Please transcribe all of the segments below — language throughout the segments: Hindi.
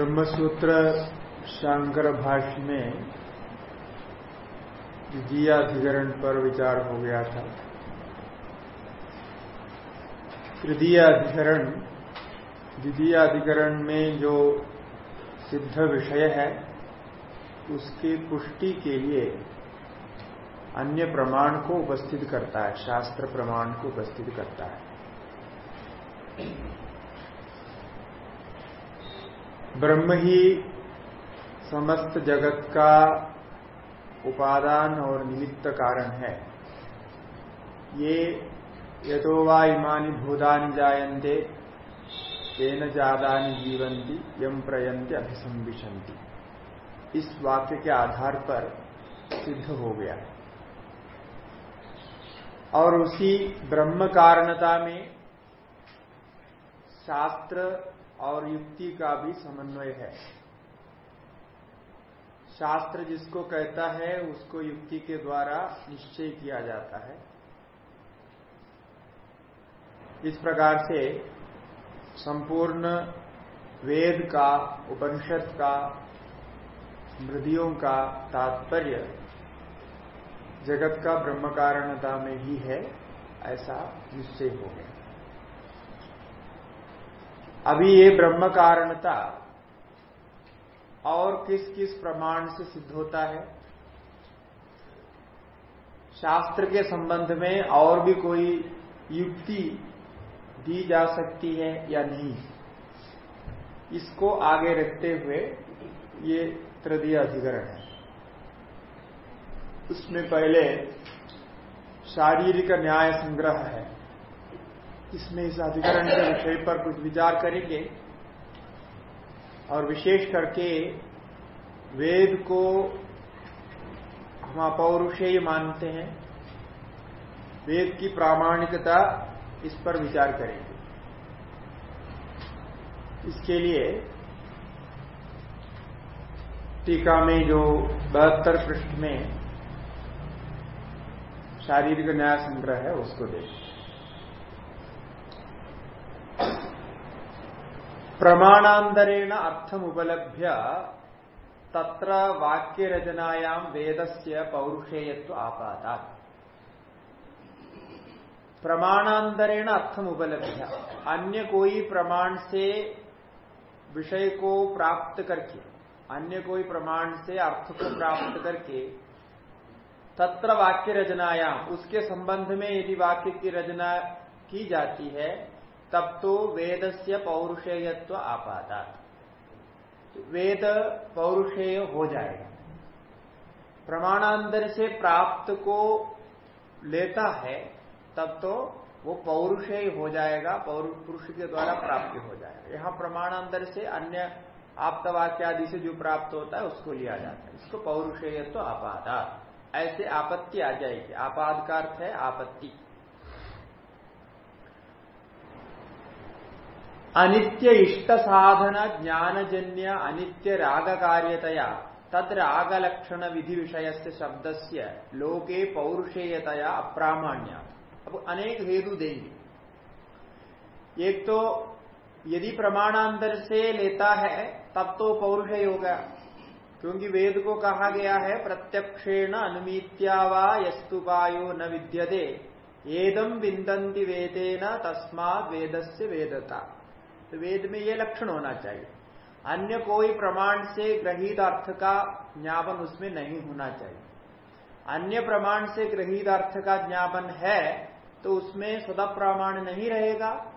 ब्रह्मसूत्र शांकर भाष्य में द्वितीयाधिकरण पर विचार हो गया था। तृतीय अधिकरण, द्वितीय अधिकरण में जो सिद्ध विषय है, उसकी पुष्टि के लिए अन्य प्रमाण को उपस्थित करता है, शास्त्र प्रमाण को उपस्थित करता है। ब्रह्म ही समस्त जगत का उपादान और निमित्त कारण है। ये यदो वा इमानी जायन्ते, तेन जादानी जीवंती यम प्रयंत अभिसंबिशंति इस वाक्य के आधार पर सिद्ध हो गया। और उसी ब्रह्म कारणता में शास्त्र और युक्ति का भी समन्वय है। शास्त्र जिसको कहता है, उसको युक्ति के द्वारा निश्चय किया जाता है। इस प्रकार से संपूर्ण वेद का, उपनिषद का, स्मृतियों का तात्पर्य जगत का ब्रह्म कारणता में ही है, ऐसा निश्चय हो गया। अभी ये ब्रह्म कारणता और किस किस प्रमाण से सिद्ध होता है? शास्त्र के संबंध में और भी कोई युक्ति दी जा सकती है या नहीं? इसको आगे रखते हुए ये तृतीय अधिकरण है। उसमें पहले शारीरिक न्याय संग्रह है। इसमें इस अधिकरण के विषय पर कुछ विचार करेंगे और विशेष करके वेद को हम अपौरुषेय मानते हैं। वेद की प्रामाणिकता इस पर विचार करेंगे। इसके लिए टीका में जो बहत्तर पृष्ठ में शारीरिक न्याय संग्रह है, उसको देखें। प्रमाणांतरेण अर्थम उपलभ्य तत्र वाक्य रचनायाम वेदस्य पौरुषेयत्व आपाता। प्रमाणांतरेण अर्थम उपलभ्य अन्य कोई प्रमाण से विषय को प्राप्त करके, अन्य कोई प्रमाण से अर्थ को प्राप्त करके तत्र वाक्य रचनाया उसके संबंध में यदि वाक्य की रचना की जाती है तब तो वेद से पौरुषेयत्व आपाता तो वेद पौरुषेय हो जाएगा। प्रमाणांतर से प्राप्त को लेता है, तब तो वो पौरुषेय हो जाएगा पुरुष के द्वारा प्राप्ति हो जाएगा। यहाँ प्रमाणांतर से अन्य आप्तवाक्य आदि से जो प्राप्त होता है, उसको लिया जाता है। इसको पौरुषेय तो आपादा ऐसे आपत्ति आ जाएगी। आपाद का अर्थ है आपत्ति। अनित्य इष्ट साधन ज्ञानजन्य अनित्य राग कार्यतया तद राग लक्षण विधि विषय से शब्द से लोके पौरुषेयतया अप्रामाण्य। अब अनेक हेतु देंगे। एक तो यदि प्रमाणांतर से लेता है, तब तो पौरुषेय होगा क्योंकि वेद को कहा गया है, प्रत्यक्षेण अनुमीत्या वा यस्तुपायो न विद्यते एदम विंदंती वेदेन तस्मात वेद से वेदता। तो वेद में ये लक्षण होना चाहिए। अन्य कोई प्रमाण से ग्रहित अर्थ का ज्ञापन उसमें नहीं होना चाहिए। अन्य प्रमाण से ग्रहित अर्थ का ज्ञापन है तो उसमें सदा प्रमाण नहीं रहेगा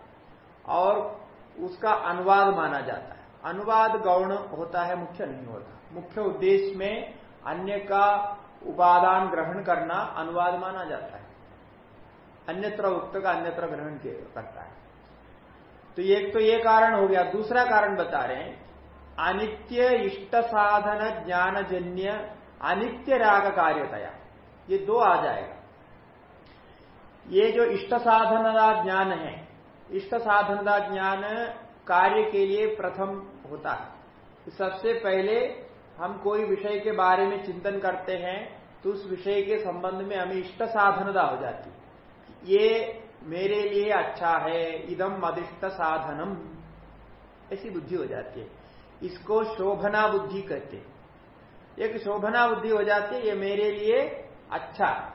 और उसका अनुवाद माना जाता है। अनुवाद गौण होता है, मुख्य नहीं होता। मुख्य उद्देश्य में अन्य का उपादान ग्रहण करना अनुवाद माना जाता है। अन्यत्र उक्त का अन्यत्र ग्रहण करता है। तो एक तो ये कारण हो गया, दूसरा कारण बता रहे हैं, अनित्य इष्ट साधन ज्ञानजन्य अनित्य राग कार्यतया, ये दो आ जाएगा। ये जो इष्ट साधनदा ज्ञान है, इष्ट साधनदा ज्ञान कार्य के लिए प्रथम होता है। सबसे पहले हम कोई विषय के बारे में चिंतन करते हैं तो उस विषय के संबंध में हमें इष्ट साधनता हो जाती है। ये मेरे लिए अच्छा है इदम अधिष्ट साधनम। ऐसी बुद्धि हो जाती है। इसको शोभना बुद्धि कहते एक शोभना बुद्धि हो जाती है, ये मेरे लिए अच्छा।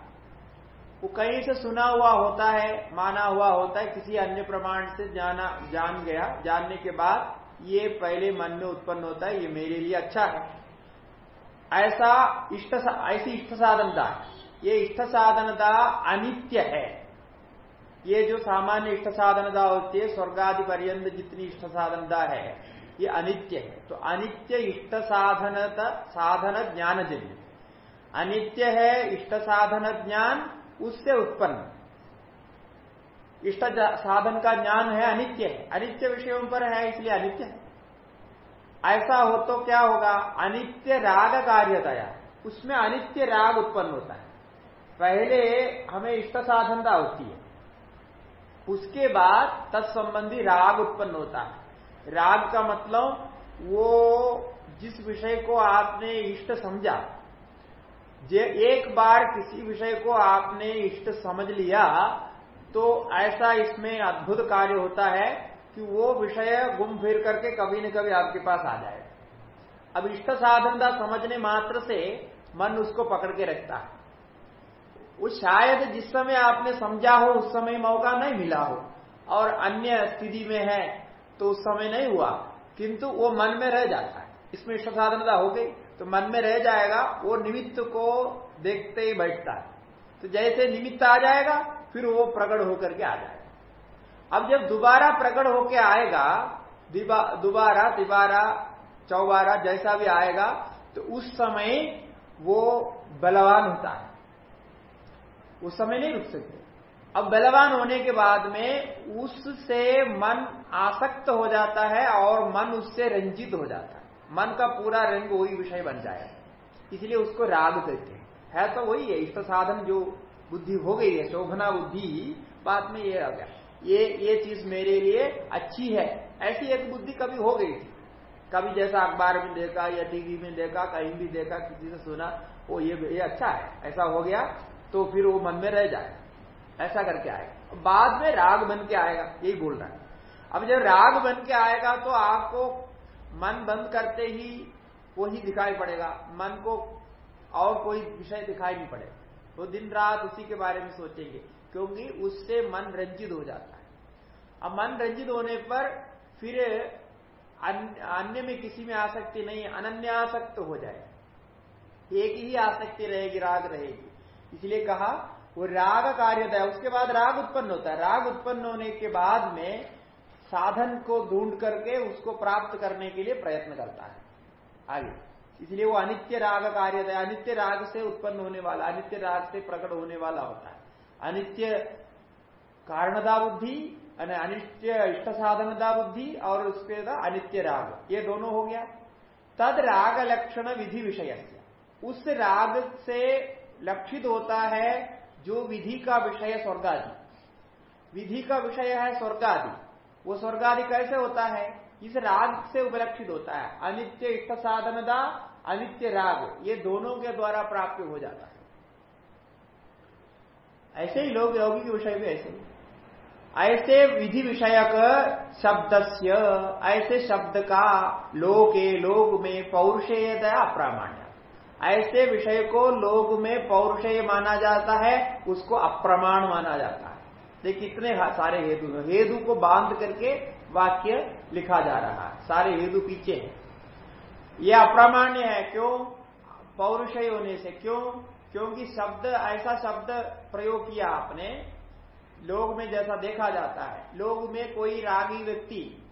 वो कहीं से सुना हुआ होता है, माना हुआ होता है, किसी अन्य प्रमाण से जाना, जान गया, जानने के बाद ये पहले मन में उत्पन्न होता है, ये मेरे लिए अच्छा है। ऐसा इष्ट ऐसी इष्ट साधनता, ये इष्ट साधनता अनित्य है। ये जो सामान्य इष्ट साधनता होती है, स्वर्गादि पर्यंत जितनी इष्ट साधनता है, ये अनित्य है। तो अनित्य इष्ट साधनता साधन ज्ञान जन्य अनित्य है इष्ट साधन ज्ञान, उससे उत्पन्न। इष्ट साधन का ज्ञान है, अनित्य है। अनित्य विषयों पर है, इसलिए अनित्य है। ऐसा हो तो क्या होगा? अनित्य राग कार्यतया। उसमें अनित्य राग उत्पन्न होता है। पहले हमें इष्ट साधनता होती है। उसके बाद तत्संबंधी राग उत्पन्न होता है। राग का मतलब वो जिस विषय को आपने इष्ट समझा, जे एक बार किसी विषय को आपने इष्ट समझ लिया तो ऐसा इसमें अद्भुत कार्य होता है कि वो विषय घूम फिर करके कभी न कभी आपके पास आ जाए। अब इष्ट साधनता समझने मात्र से मन उसको पकड़ के रखता है। वो शायद जिस समय आपने समझा हो, उस समय मौका नहीं मिला हो और अन्य स्थिति में है तो उस समय नहीं हुआ। किंतु वो मन में रह जाता है। इसमें इष्ट साधनता हो गई तो मन में रह जाएगा, वो निमित्त को देखते ही बैठता है। तो जैसे निमित्त आ जाएगा, फिर वो प्रकट होकर के आ जाएगा। अब जब दोबारा प्रकट होके आएगा दोबारा, तिबारा, चौबारा जैसा भी आएगा तो उस समय वो बलवान होता है। उस समय नहीं रुक सकते। अब बलवान होने के बाद में उससे मन आसक्त हो जाता है और मन उससे रंजित हो जाता है। मन का पूरा रंग वही विषय बन जाए। इसलिए उसको राग देते हैं। है तो वही है, इष्ट साधन जो बुद्धि हो गई है, शोभना बुद्धि, बाद में ये आ गया। ये ये चीज़ मेरे लिए अच्छी है। ऐसी एक बुद्धि कभी हो गई थी। कभी जैसा अखबार में देखा या टीवी में देखा, कहीं भी देखा, किसी से सुना वो ये ये अच्छा है। ऐसा हो गया तो फिर वो मन में रह जाए। ऐसा करके आएगा। बाद में राग बन के आएगा, यही बोल रहा है। अब जब राग बन के आएगा तो आपको मन बंद करते ही वो ही दिखाई पड़ेगा। मन को और कोई विषय दिखाई नहीं पड़ेगा। तो दिन रात उसी के बारे में सोचेंगे, क्योंकि उससे मन रंजित हो जाता है। अब मन रंजित होने पर फिर अन्य में किसी में आसक्ति नहीं अनन्य आसक्त हो जाए एक ही आसक्ति रहेगी, राग रहेगी। इसलिए कहा, वो राग कार्यता है, उसके बाद राग उत्पन्न होता है। राग उत्पन्न होने के बाद में साधन को ढूंढ करके उसको प्राप्त करने के लिए प्रयत्न करता है। आगे। इसलिए वो अनित्य राग कार्य है। अनित्य राग से उत्पन्न होने वाला, अनित्य राग से प्रकट होने वाला होता है। अनित्य कारणदा बुद्धि अनित्य इष्ट साधनदा बुद्धि और उसके अनित्य राग। ये दोनों हो गया। तद राग लक्षण विधि विषय उस राग से लक्षित होता है जो विधि का विषय है स्वर्गादि। विधि का विषय है स्वर्गादि। वो स्वर्गादि कैसे होता है? इस राग से उपलक्षित होता है। अनित्य इष्ट साधनदा अनित्य राग। ये दोनों के द्वारा प्राप्त हो जाता है। ऐसे ही लोग योगी के विषय भी ऐसे ऐसे विधि विषयक शब्द ऐसे शब्द का लोके लोग में पौरुषेयता अप्रामाण्य ऐसे विषय को लोग में पौरुषेय माना जाता है, उसको अप्रमाण माना जाता है। देखिए कितने सारे हेतु हेतु को बाँध करके वाक्य लिखा जा रहा है। सारे हेतु पीछे है। ये अप्रामाण्य है, क्यों? पौरुषय होने से क्यों? क्योंकि शब्द, ऐसा शब्द प्रयोग किया आपने, लोग में जैसा देखा जाता है, लोग में कोई रागी व्यक्ति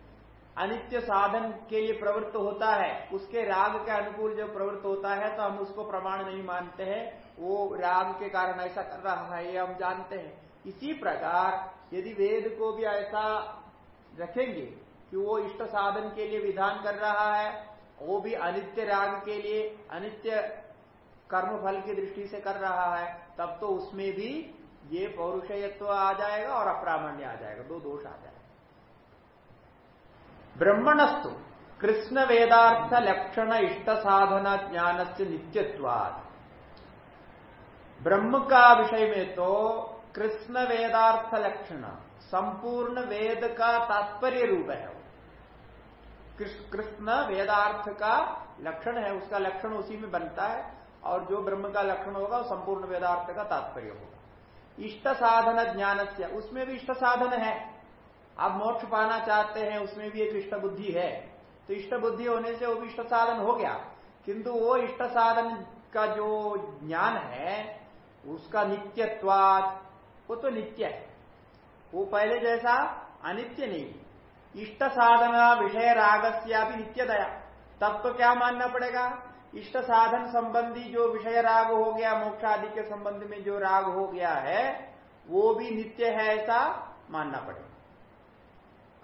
अनित्य साधन के लिए प्रवृत्त होता है, उसके राग के अनुकूल जब प्रवृत्त होता है तो हम उसको प्रमाण नहीं मानते हैं। वो राग के कारण ऐसा कर रहा है, ये हम जानते हैं। इसी प्रकार, यदि वेद को भी ऐसा रखेंगे कि वो इष्ट साधन के लिए विधान कर रहा है, वो भी अनित्य राग के लिए, अनित्य कर्म फल की दृष्टि से कर रहा है, तब तो उसमें भी ये पौरुषयत्व आ जाएगा और अप्रामाण्य आ जाएगा, दो दोष आ जाएगा। ब्रह्मणस्तु। कृष्ण वेदार्थ लक्षण इष्ट साधना ज्ञान से नित्यत्वाद ब्रह्म का विषय में तो कृष्ण वेदार्थ लक्षण संपूर्ण वेद का तात्पर्य रूप है कृष्ण वेदार्थ का लक्षण है उसका लक्षण उसी में बनता है, और जो ब्रह्म का लक्षण होगा, वो संपूर्ण वेदार्थ का तात्पर्य होगा। इष्ट साधन ज्ञान उसमें भी इष्ट साधन है। आप मोक्ष पाना चाहते हैं, उसमें भी एक इष्ट बुद्धि है। तो इष्ट बुद्धि होने से वो भी इष्ट साधन हो गया। किंतु वो इष्ट साधन का जो ज्ञान है, उसका नित्यत्वाद वो तो नित्य है। वो पहले जैसा अनित्य नहीं। इष्ट साधना विषय रागस्या भी नित्य दया तब तो क्या मानना पड़ेगा? इष्ट साधन संबंधी जो विषय राग हो गया मोक्ष आदि के संबंध में जो राग हो गया है, वो भी नित्य है ऐसा मानना पड़ेगा।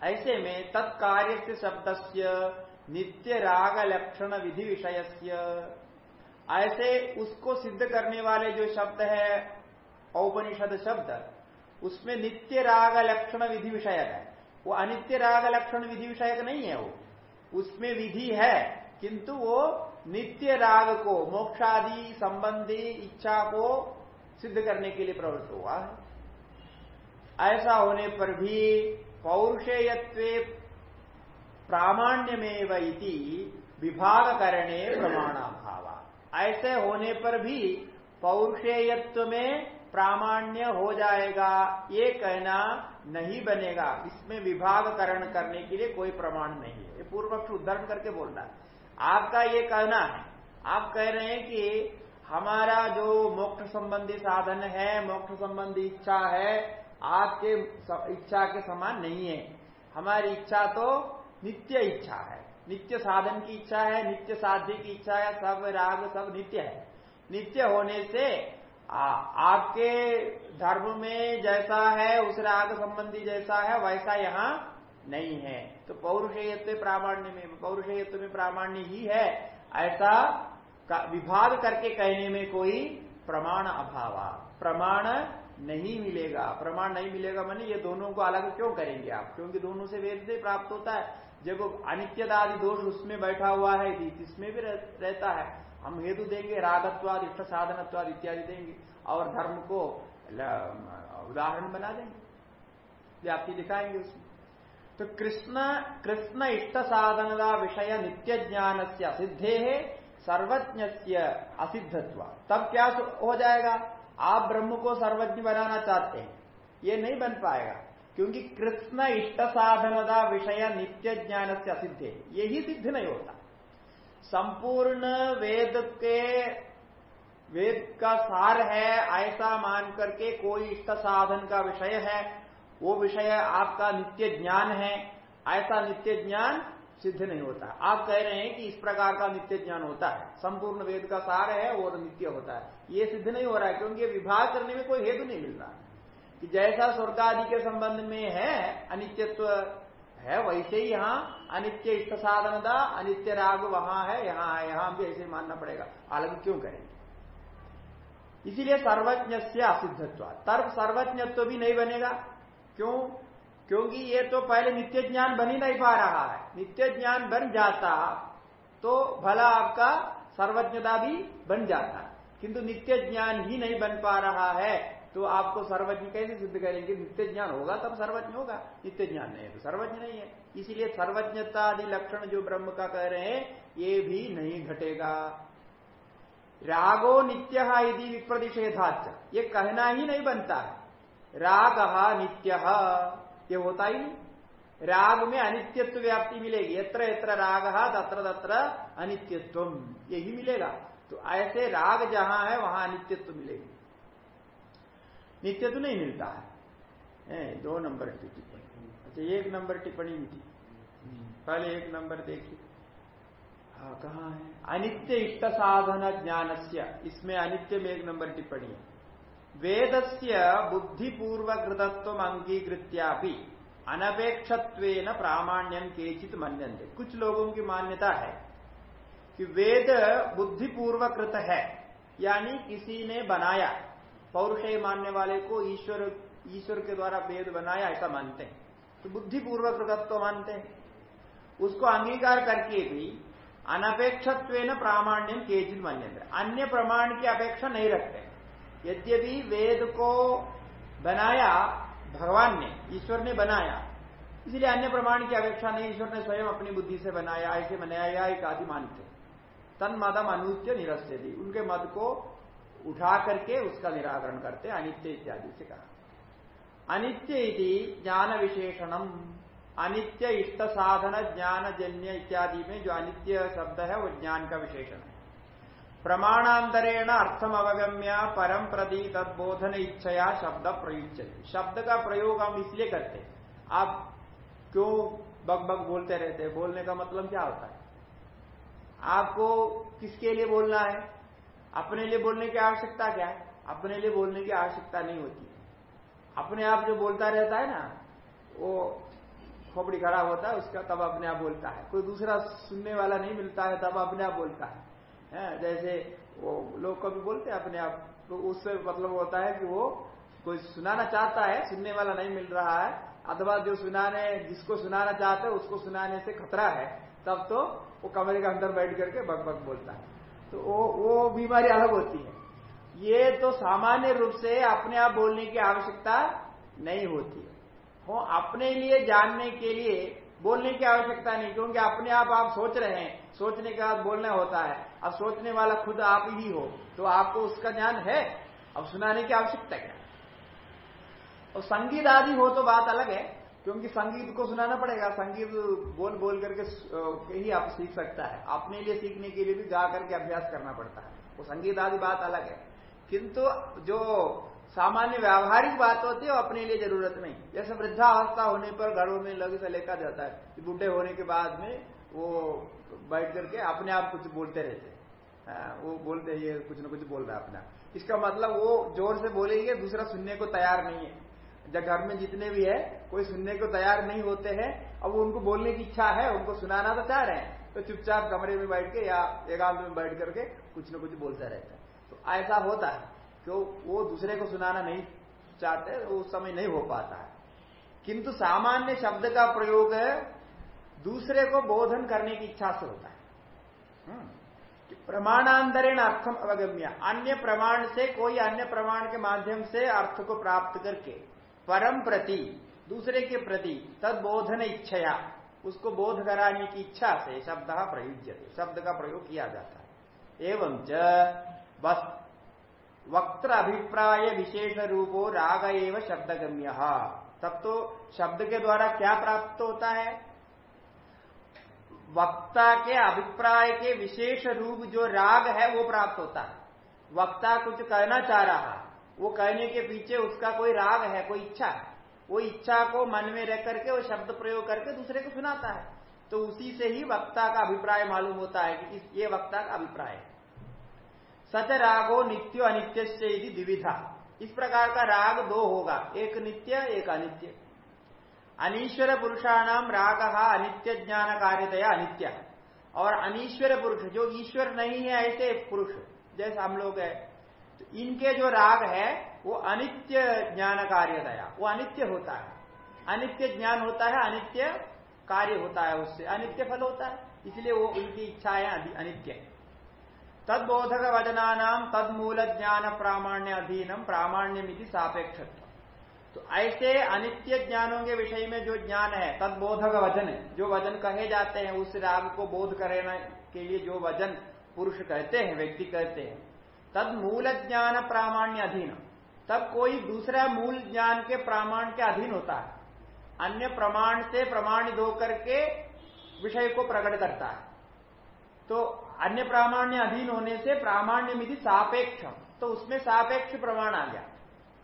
ऐसे में तत्कार्य से शब्द से नित्य राग लक्षण विधि विषय ऐसे उसको सिद्ध करने वाले जो शब्द है, औपनिषद शब्द, उसमें नित्य राग लक्षण विधि विषयक है। वो अनित्य राग लक्षण विधि विषयक नहीं है वो। उसमें विधि है, किंतु वो नित्य राग को, मोक्षादि संबंधी इच्छा को सिद्ध करने के लिए प्रवृत्त हुआ है। ऐसा होने पर भी पौरुषेयत्वे प्रामाण्यमेव इति विभाग करने प्रमाणाभाव ऐसे होने पर भी पौरुषेयत्व में प्रामाण्य हो जाएगा, ये कहना नहीं बनेगा। इसमें विभाग करण करने के लिए कोई प्रमाण नहीं है। ये पूर्व पक्ष उदाहरण करके बोल रहा है। आपका ये कहना है, आप कह रहे हैं कि हमारा जो मोक्ष संबंधी साधन है, मोक्ष संबंधी इच्छा है आपके इच्छा के समान नहीं है। हमारी इच्छा तो नित्य इच्छा है। नित्य साधन की इच्छा है नित्य साध्य की इच्छा है सब राग सब नित्य है। नित्य होने से आ, आपके धर्म में जैसा है उस राग संबंधी जैसा है वैसा यहाँ नहीं है। तो पौरुषेयत्व प्रामाण्य में पौरुषेयत्व में प्रामाण्य ही है। ऐसा विभाग करके कहने में कोई प्रमाण अभाव प्रमाण नहीं मिलेगा, प्रमाण नहीं मिलेगा, मानी ये दोनों को अलग क्यों करेंगे आप? क्योंकि दोनों से वेद से प्राप्त होता है। जब अनित्यदादि दोष उसमें बैठा हुआ है इसमें भी रहता है, हम हेतु देंगे, रागत्वाद इष्ट साधनत्वाद इत्यादि देंगे, और धर्म को उदाहरण बना देंगे। व्याप्ति दिखाएँगे उसमें। तो कृष्ण कृष्ण इष्ट साधन विषय नित्य ज्ञान से असिद्धे सर्वज्ञ असिद्धत्व। तब क्या हो जाएगा? आप ब्रह्म को सर्वज्ञ बनाना चाहते हैं, ये नहीं बन पाएगा, क्योंकि कृष्ण इष्ट साधनता विषय नित्य ज्ञान से असिद्ध है यही सिद्ध नहीं होता। संपूर्ण वेद के, वेद का सार है, ऐसा मान करके कोई इष्ट साधन का विषय है, वो विषय आपका नित्य ज्ञान है, ऐसा नित्य ज्ञान सिद्ध नहीं होता आप कह रहे हैं कि इस प्रकार का नित्य ज्ञान होता है। संपूर्ण वेद का सार है और नित्य होता है। ये सिद्ध नहीं हो रहा है, क्योंकि विभाग करने में कोई हेतु नहीं मिल रहा कि जैसा स्वर्ग आदि के संबंध में है, अनित्यत्व है, वैसे ही यहाँ अनित्य इष्ट साधनता अनित्य राग वहाँ है, यहाँ है, यहाँ भी ऐसे मानना पड़ेगा। अलग क्यों करेंगे? इसीलिए सर्वज्ञ से असिद्धत्व। तर्क सर्वज्ञत्व भी नहीं बनेगा। क्यों? क्योंकि ये तो पहले नित्य ज्ञान बन ही नहीं पा रहा है। नित्य ज्ञान बन जाता तो भला आपका सर्वज्ञता भी बन जाता। किंतु नित्य ज्ञान ही नहीं बन पा रहा है तो आपको सर्वज्ञ कैसे सिद्ध करेंगे? नित्य ज्ञान होगा तब सर्वज्ञ होगा। नित्य ज्ञान नहीं है तो सर्वज्ञ नहीं है। इसीलिए सर्वज्ञता आदि लक्षण जो ब्रह्म का कह रहे हैं, ये भी नहीं घटेगा। रागो नित्य यदि विप्रतिषेधाच ये कहना ही नहीं बनता। है राग नित्य। ये होता ही नहीं। राग में अनित्यत्व व्याप्ति मिलेगी। यत्र यत्र राग, तत्र तत्र अनित्यत्व यही मिलेगा। तो ऐसे राग जहाँ है, वहाँ अनित्यत्व मिलेगी। नित्य तो नहीं मिलता है। दो नंबर की टिप्पणी। अच्छा एक नंबर टिप्पणी भी थी। पहले एक नंबर देखिए। हाँ कहा है? अनित्य इष्ट साधन ज्ञान इसमें अनित्य में एक नंबर टिप्पणी है। वेद से बुद्धिपूर्वकृतत्व अंगीकृत्या भी अनपेक्षत्व प्रामाण्यम केचित मनते कुछ लोगों की मान्यता है कि वेद बुद्धिपूर्वकृत है, यानी किसी ने बनाया, पौरुष मानने वाले को ईश्वर ईश्वर के द्वारा वेद बनाया, ऐसा मानते हैं। तो बुद्धिपूर्वक तत्व मानते हैं। उसको अंगीकार करके भी अनपेक्षत्व प्रामाण्यम केजित मान्य अन्य प्रमाण की अपेक्षा नहीं रखते। यद्यपि वेद को बनाया, भगवान ने, ईश्वर ने बनाया, इसलिए अन्य प्रमाण की अपेक्षा नहीं, ईश्वर ने स्वयं अपनी बुद्धि से बनाया, ऐसे बनाया एक आदि मानते तन मदम अनुत्य निरस्त थी। उनके मद को उठा करके उसका निराकरण करते, अनित्य इत्यादि से कहा। अनित्य ज्ञान विशेषणम। अनित्य इष्ट साधन ज्ञान जन्य इत्यादि में जो अनित्य शब्द है, वो ज्ञान का विशेषण है। प्रमाणांतरेण अर्थम अवगम्य परम प्रति तदबोधन इच्छया शब्द प्रयुक्त शब्द का प्रयोग हम इसलिए करते आप क्यों बग बग बोलते रहते हैं? बोलने का मतलब क्या होता है? आपको किसके लिए बोलना है? अपने लिए बोलने की आवश्यकता क्या है? अपने लिए बोलने की आवश्यकता नहीं होती। अपने आप जो बोलता रहता है ना वो खोपड़ी खराब होता है उसका तब अपने आप बोलता है। कोई दूसरा सुनने वाला नहीं मिलता है तब अपने आप बोलता है, है? जैसे वो लोग कभी बोलते हैं अपने आप तो उससे मतलब होता है कि वो कोई सुनाना चाहता है, सुनने वाला नहीं मिल रहा है, अथवा जो सुनाने, जिसको सुनाना चाहते हैं, उसको सुनाने से खतरा है, तब तो वो कमरे के अंदर बैठ करके बक बक बोलता है। तो वो वो बीमारी अलग होती है। ये तो सामान्य रूप से अपने आप बोलने की आवश्यकता नहीं होती है। हो अपने लिए जानने के लिए बोलने की आवश्यकता नहीं, क्योंकि अपने आप आप सोच रहे हैं, सोचने के बाद बोलना होता है। अब सोचने वाला खुद आप ही हो तो आपको उसका ज्ञान है। अब सुनाने की आवश्यकता क्या? और संगीत आदि हो तो बात अलग है, क्योंकि संगीत को सुनाना पड़ेगा। संगीत बोल बोल करके ही आप सीख सकता है। अपने लिए सीखने के लिए भी गा करके अभ्यास करना पड़ता है। वो संगीत आदि बात अलग है। किंतु जो सामान्य व्यावहारिक बात होती है, वो अपने लिए ज़रूरत नहीं। जैसे वृद्धावस्था होने पर घरों में लग से लेकर जाता है बूढ़े होने के बाद में वो बैठ करके अपने आप कुछ बोलते रहते वो बोलते ये कुछ ना कुछ बोल रहा है अपना। इसका मतलब वो ज़ोर से बोलेंगे, दूसरा सुनने को तैयार नहीं है। जब घर में जितने भी है, कोई सुनने को तैयार नहीं होते हैं, अब उनको बोलने की इच्छा है, उनको सुनाना तो चाह रहे हैं। तो चुपचाप कमरे में बैठ के या एकांत में बैठ करके कुछ न कुछ बोलता रहता है। तो ऐसा होता है क्यों वो दूसरे को सुनाना नहीं चाहते तो उस समय नहीं हो पाता है। किंतु सामान्य शब्द का प्रयोग दूसरे को बोधन करने की इच्छा से होता है। हम्म। प्रमाणांतरेण अर्थम अवगम्य। अन्य प्रमाण से कोई अन्य प्रमाण के माध्यम से अर्थ को प्राप्त करके परम प्रति, दूसरे के प्रति तद बोधन इच्छया, उसको बोध कराने की इच्छा से शब्द प्रयुज्य शब्द का प्रयोग किया जाता है। एवं च वक्त्र अभिप्राय विशेष रूपो राग एव शब्दगम्य। तब तो शब्द के द्वारा क्या प्राप्त होता है? वक्ता के अभिप्राय के विशेष रूप जो राग है, वो प्राप्त होता है। वक्ता कुछ कहना चाह रहा है वो कहने के पीछे उसका कोई राग है, कोई इच्छा है। वो इच्छा को मन में रह करके, वो शब्द प्रयोग करके दूसरे को सुनाता है। तो उसी से ही वक्ता का अभिप्राय मालूम होता है कि ये वक्ता का अभिप्राय है। रागो नित्यो अनित्य से द्विविधा। इस प्रकार का राग दो होगा, एक नित्य, एक अनित्य। अनीश्वर पुरुषाणाम राग अनित्य ज्ञान कार्यतया अनित्य। और अनीश्वर पुरुष जो ईश्वर नहीं है, ऐसे पुरुष, जैसे हम लोग है तो इनके जो राग है, वो अनित्य ज्ञान कार्यतया वो अनित्य होता है। अनित्य ज्ञान होता है, अनित्य कार्य होता है उससे, अनित्य फल होता है, इसलिए वो उनकी इच्छाएँ अनित्य तद बोधक वचना नाम तद मूल ज्ञान प्रामाण्य अधीनम प्रामाण्य मिति सापेक्ष तो ऐसे अनित्य ज्ञानों के विषय में जो ज्ञान है तद बोधक वचन जो वज़न कहे जाते हैं, उस राग को बोध करने के लिए जो वज़न पुरुष कहते हैं, व्यक्ति कहते हैं तद मूल ज्ञान प्रामाण्य अधीन। तब कोई दूसरा मूल ज्ञान के प्रामाण के अधीन होता है। अन्य प्रमाण से प्रमाणित होकर के विषय को प्रकट करता है। तो अन्य प्रामाण्य अधीन होने से प्रामाण्य मिधि सापेक्ष। तो उसमें सापेक्ष प्रमाण आ गया।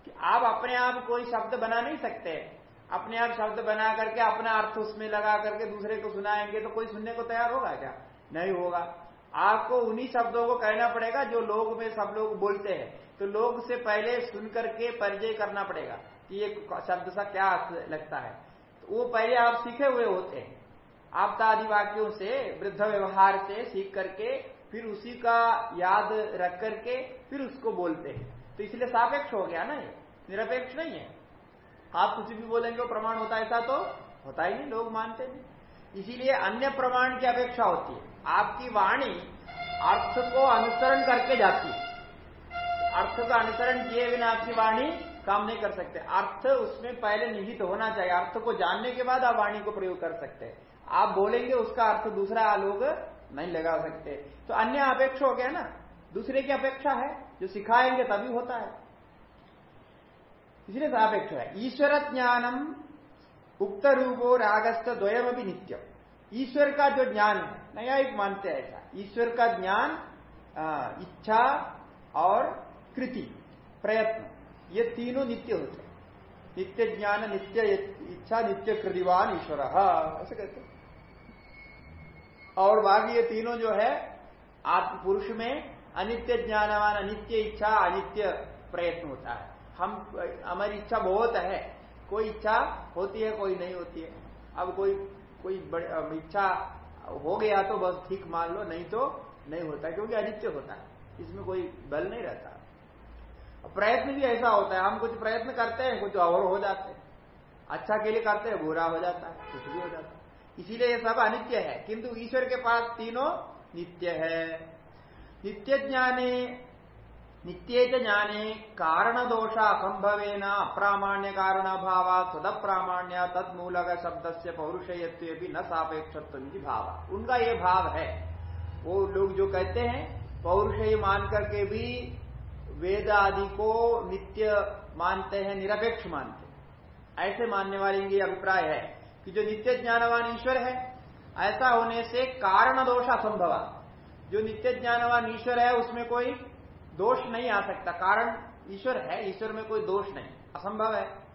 कि आप अपने आप कोई शब्द बना नहीं सकते। अपने आप शब्द बना करके, अपना अर्थ उसमें लगा करके दूसरे को सुनाएँगे तो कोई सुनने को तैयार होगा क्या? नहीं होगा। आपको उन्हीं शब्दों को कहना पड़ेगा जो लोग में सब लोग बोलते हैं। तो लोग से पहले सुन करके परिचय करना पड़ेगा कि ये शब्द सा क्या लगता है। तो वो पहले आप सीखे हुए होते हैं। आदि वाक्यों से, वृद्ध व्यवहार से सीख करके, फिर उसी का याद रख करके, फिर उसको बोलते हैं। तो इसलिए सापेक्ष हो गया ना ये। निरपेक्ष नहीं है। आप कुछ भी बोलेंगे प्रमाण होता ऐसा तो होता ही नहीं, लोग मानते नहीं। इसीलिए अन्य प्रमाण की अपेक्षा होती है। आपकी वाणी अर्थ को अनुसरण करके जाती है। अर्थ का अनुसरण किए बिना आपकी वाणी काम नहीं कर सकते। अर्थ उसमें पहले निहित होना चाहिए। अर्थ को जानने के बाद आप वाणी को प्रयोग कर सकते हैं। आप बोलेंगे, उसका अर्थ दूसरा लोग नहीं लगा सकते। तो अन्य अपेक्षा हो गया ना। दूसरे की अपेक्षा है, जो सिखाएँगे तभी होता है। इसलिए सापेक्ष है ईश्वर ज्ञानम उक्त रूपो रागस्थ द्वयम भी नित्यम ईश्वर का जो ज्ञान है नया एक मानते हैं ऐसा ईश्वर का ज्ञान इच्छा और कृति प्रयत्न ये तीनों नित्य होते हैं नित्य ज्ञान नित्य इच्छा नित्य कृतिवान ईश्वर ऐसे कहते और बाकी ये तीनों जो है आत्म पुरुष में अनित्य ज्ञानवान अनित्य इच्छा अनित्य प्रयत्न होता है हम, हमारी इच्छा बहुत है। कोई इच्छा होती है, कोई नहीं होती है। अब कोई कोई इच्छा हो गया तो बस ठीक मान लो, नहीं तो नहीं होता क्योंकि अनित्य होता है। इसमें कोई बल नहीं रहता। प्रयत्न भी ऐसा होता है, हम कुछ प्रयत्न करते हैं, कुछ और हो जाते हैं। अच्छा के लिए करते हैं, बुरा हो जाता है, कुछ भी हो जाता है। इसीलिए ये सब अनित्य है, किंतु ईश्वर के पास तीनों नित्य है। नित्य ज्ञाने नित्य ज्ञाने कारण दोषा दोष असंभवेन अप्रामाण्य कारण भाव स्वद प्रामाण्य तदमूलक शब्द से पौरुषयत्व न सापेक्षत्व भाव। उनका ये भाव है, वो लोग जो कहते हैं, पौरुषय मान करके भी वेद आदि को नित्य मानते हैं, निरपेक्ष मानते ऐसे मानने वाले ये अभिप्राय है कि जो नित्य ज्ञानवान ईश्वर है, ऐसा होने से कारण दोष असंभव जो नित्य ज्ञानवान ईश्वर है, उसमें कोई दोष नहीं आ सकता। कारण ईश्वर है, ईश्वर में कोई दोष नहीं। असंभव है।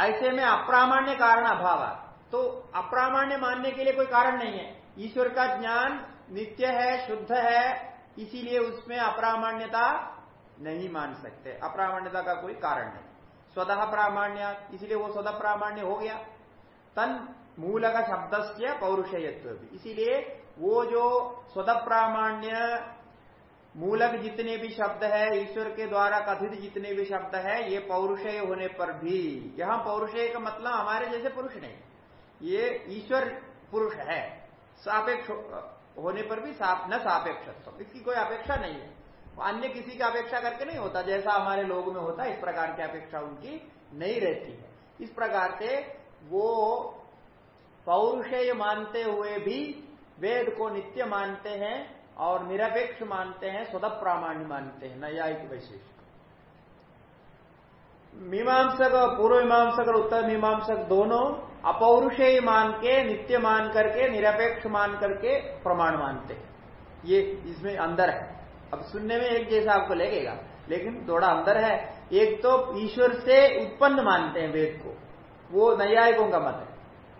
ऐसे में अप्रामाण्य कारण अभाव तो अप्रामाण्य मानने के लिए कोई कारण नहीं है। ईश्वर का ज्ञान नित्य है, शुद्ध है, इसीलिए उसमें अप्रामाण्यता नहीं मान सकते। अप्रामाण्यता का कोई कारण नहीं। स्वतः प्रामाण्य, इसलिए वो स्वतः प्रामाण्य हो गया। तन मूलक शब्द से पौरुषयत्व इसीलिए वो जो स्वतः प्रामाण्य मूलक जितने भी शब्द है ईश्वर के द्वारा कथित जितने भी शब्द है ये पौरुषेय होने पर भी। यहाँ पौरुषेय का मतलब हमारे जैसे पुरुष नहीं। ये ईश्वर पुरुष है। सापेक्ष होने पर भी साप, न सापेक्ष इसकी कोई अपेक्षा नहीं है। अन्य किसी की अपेक्षा करके नहीं होता। जैसा हमारे लोग में होता है इस प्रकार की अपेक्षा उनकी नहीं रहती है। इस प्रकार से वो पौरुषेय मानते हुए भी वेद को नित्य मानते हैं और निरपेक्ष मानते हैं स्वतः प्रामाण्य मानते हैं न्यायिक वैशिष्ट। मीमांसक और पूर्व मीमांसक और उत्तर मीमांसक दोनों अपौरुषेय मान के, नित्य मान करके, निरपेक्ष मान करके प्रमाण मानते हैं। ये इसमें अंदर है। अब सुनने में एक जैसा आपको लगेगा, लेकिन थोड़ा अंदर है। एक तो ईश्वर से उत्पन्न मानते हैं वेद को। वो नैयायिकों का मत है।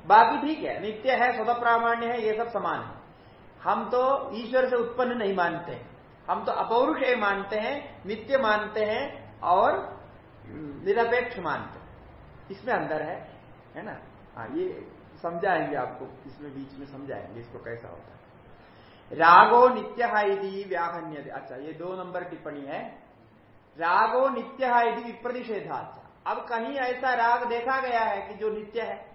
बाकी ठीक है, नित्य है स्वतः प्रामाण्य है, ये सब समान है। हम तो ईश्वर से उत्पन्न नहीं मानते हम तो अपौरुष मानते हैं, नित्य मानते हैं और निरपेक्ष मानते हैं। इसमें अंदर है है ना? हाँ ये समझाएँगे आपको, इसमें बीच में समझाएँगे इसको कैसा होता है। रागो नित्य यदि व्याहन्य अच्छा ये दो नंबर टिप्पणी है। रागो नित्य यदि अच्छा अब कहीं ऐसा राग देखा गया है कि जो नित्य है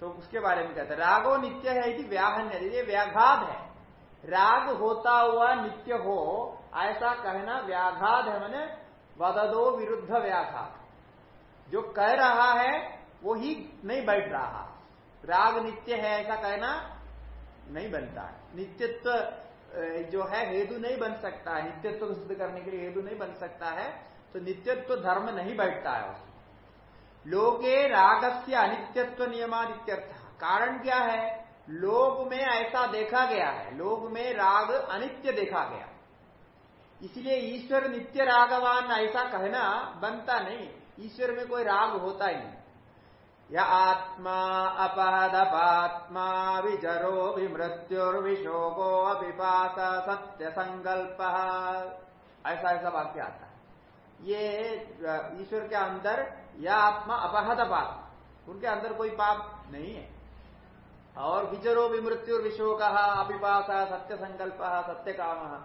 तो उसके बारे में कहते हैं, रागो नित्य है यदि व्याहन्य। ये व्याघात है। राग होता हुआ नित्य हो, ऐसा कहना व्याघात है मैंने वददो विरुद्ध व्याघात। जो कह रहा है वो ही नहीं बैठ रहा। राग नित्य है ऐसा कहना नहीं बनता है। नित्यत्व जो है, हेतु नहीं बन सकता है। नित्यत्व को सिद्ध करने के लिए हेतु नहीं बन सकता है। तो नित्यत्व धर्म नहीं बैठता है उसमें। लोके रागस्य अनित्यत्व नियमादित्यर्थ। कारण क्या है? लोग में ऐसा देखा गया है। लोग में राग अनित्य देखा गया। इसलिए ईश्वर नित्य रागवान ऐसा कहना बनता नहीं। ईश्वर में कोई राग होता ही नहीं। या आत्मा अपहदपात्मा विजरो, विमृत्युर्विशोको, अभिपात सत्य संकल्प ऐसा ऐसा वाक्य आता है। ये, ईश्वर के अंदर या आत्मा अपहद पाप। उनके अंदर कोई पाप नहीं है। और विचरो विमृत्यु विशोक अभिपासा सत्य संकल्प सत्य काम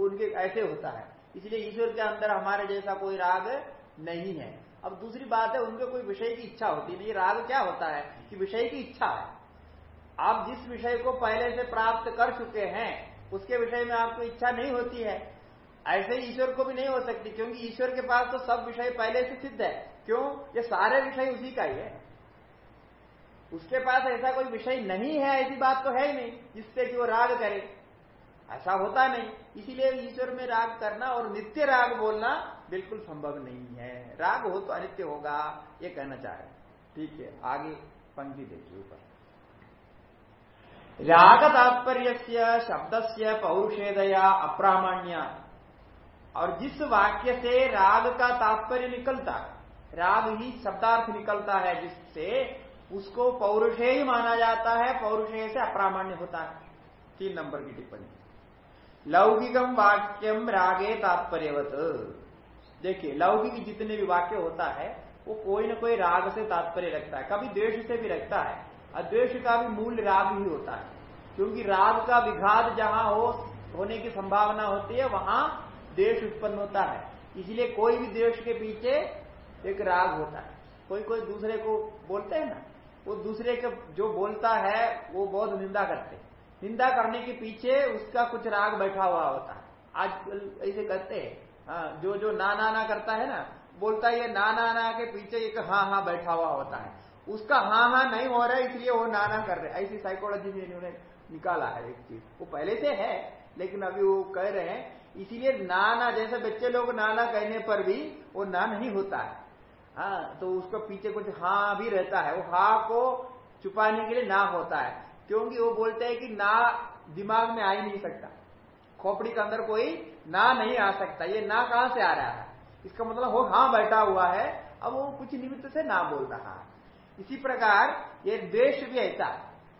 उनके ऐसे होता है। इसलिए ईश्वर के अंदर हमारे जैसा कोई राग नहीं है। अब दूसरी बात है, उनके कोई विषय की इच्छा होती है राग क्या होता है कि विषय की इच्छा है। आप जिस विषय को पहले से प्राप्त कर चुके हैं, उसके विषय में आपको इच्छा नहीं होती है। ऐसे ईश्वर को भी नहीं हो सकती, क्योंकि ईश्वर के पास तो सब विषय पहले से सिद्ध है। क्यों? ये सारे विषय उसी का ही है। उसके पास ऐसा कोई विषय नहीं है, ऐसी बात तो है ही नहीं, जिससे कि वो राग करे। ऐसा होता नहीं। इसीलिए ईश्वर में राग करना और नित्य राग बोलना बिल्कुल संभव नहीं है। राग हो तो अनित्य होगा, ये कहना चाह रहे ठीक है, आगे पंक्ति देखिए ऊपर। राग तात्पर्य शब्द से पौरुषेदया अप्रामाण्य। और जिस वाक्य से राग का तात्पर्य निकलता राग ही शब्दार्थ निकलता है जिससे उसको पौरुषे ही माना जाता है, पौरुषेय से अप्रामाण्य होता है। तीन नंबर की टिप्पणी। लौकिकम वाक्यम रागे तात्पर्यवत। देखिए, लौकिक जितने भी वाक्य होता है, वो कोई ना कोई राग से तात्पर्य रखता है। कभी द्वेष से भी रखता है अद्वेष का भी मूल राग ही होता है। क्योंकि राग का विघात जहाँ हो, होने की संभावना होती है, वहाँ देश उत्पन्न होता है। इसलिए कोई भी देश के पीछे एक राग होता है। कोई कोई दूसरे को बोलते हैं ना वो दूसरे के जो बोलता है वो बहुत निंदा करते हैं। निंदा करने के पीछे उसका कुछ राग बैठा हुआ होता है। आज ऐसे कहते हैं। हाँ, जो जो ना ना ना करता है ना बोलता है ये ना ना ना के पीछे एक हाँ हाँ बैठा हुआ होता है। उसका हाँ हाँ नहीं हो रहा है इसलिए वो ना ना कर रहे ऐसी साइकोलॉजी में इन्होंने निकाला है एक चीज़। वो पहले से है लेकिन अभी वो कह रहे हैं इसीलिए नाना जैसे बच्चे लोग नाना कहने पर भी वो ना नहीं होता है। हाँ तो उसको पीछे कुछ हाँ भी रहता है। वो हा को छुपाने के लिए ना होता है, क्योंकि वो बोलते हैं कि ना दिमाग में आ ही नहीं सकता। खोपड़ी के अंदर कोई ना नहीं आ सकता। ये ना कहाँ से आ रहा है? इसका मतलब वो हाँ बैठा हुआ है, अब वो कुछ निमित्त से ना बोल रहा है। इसी प्रकार ये द्वेष भी ऐसा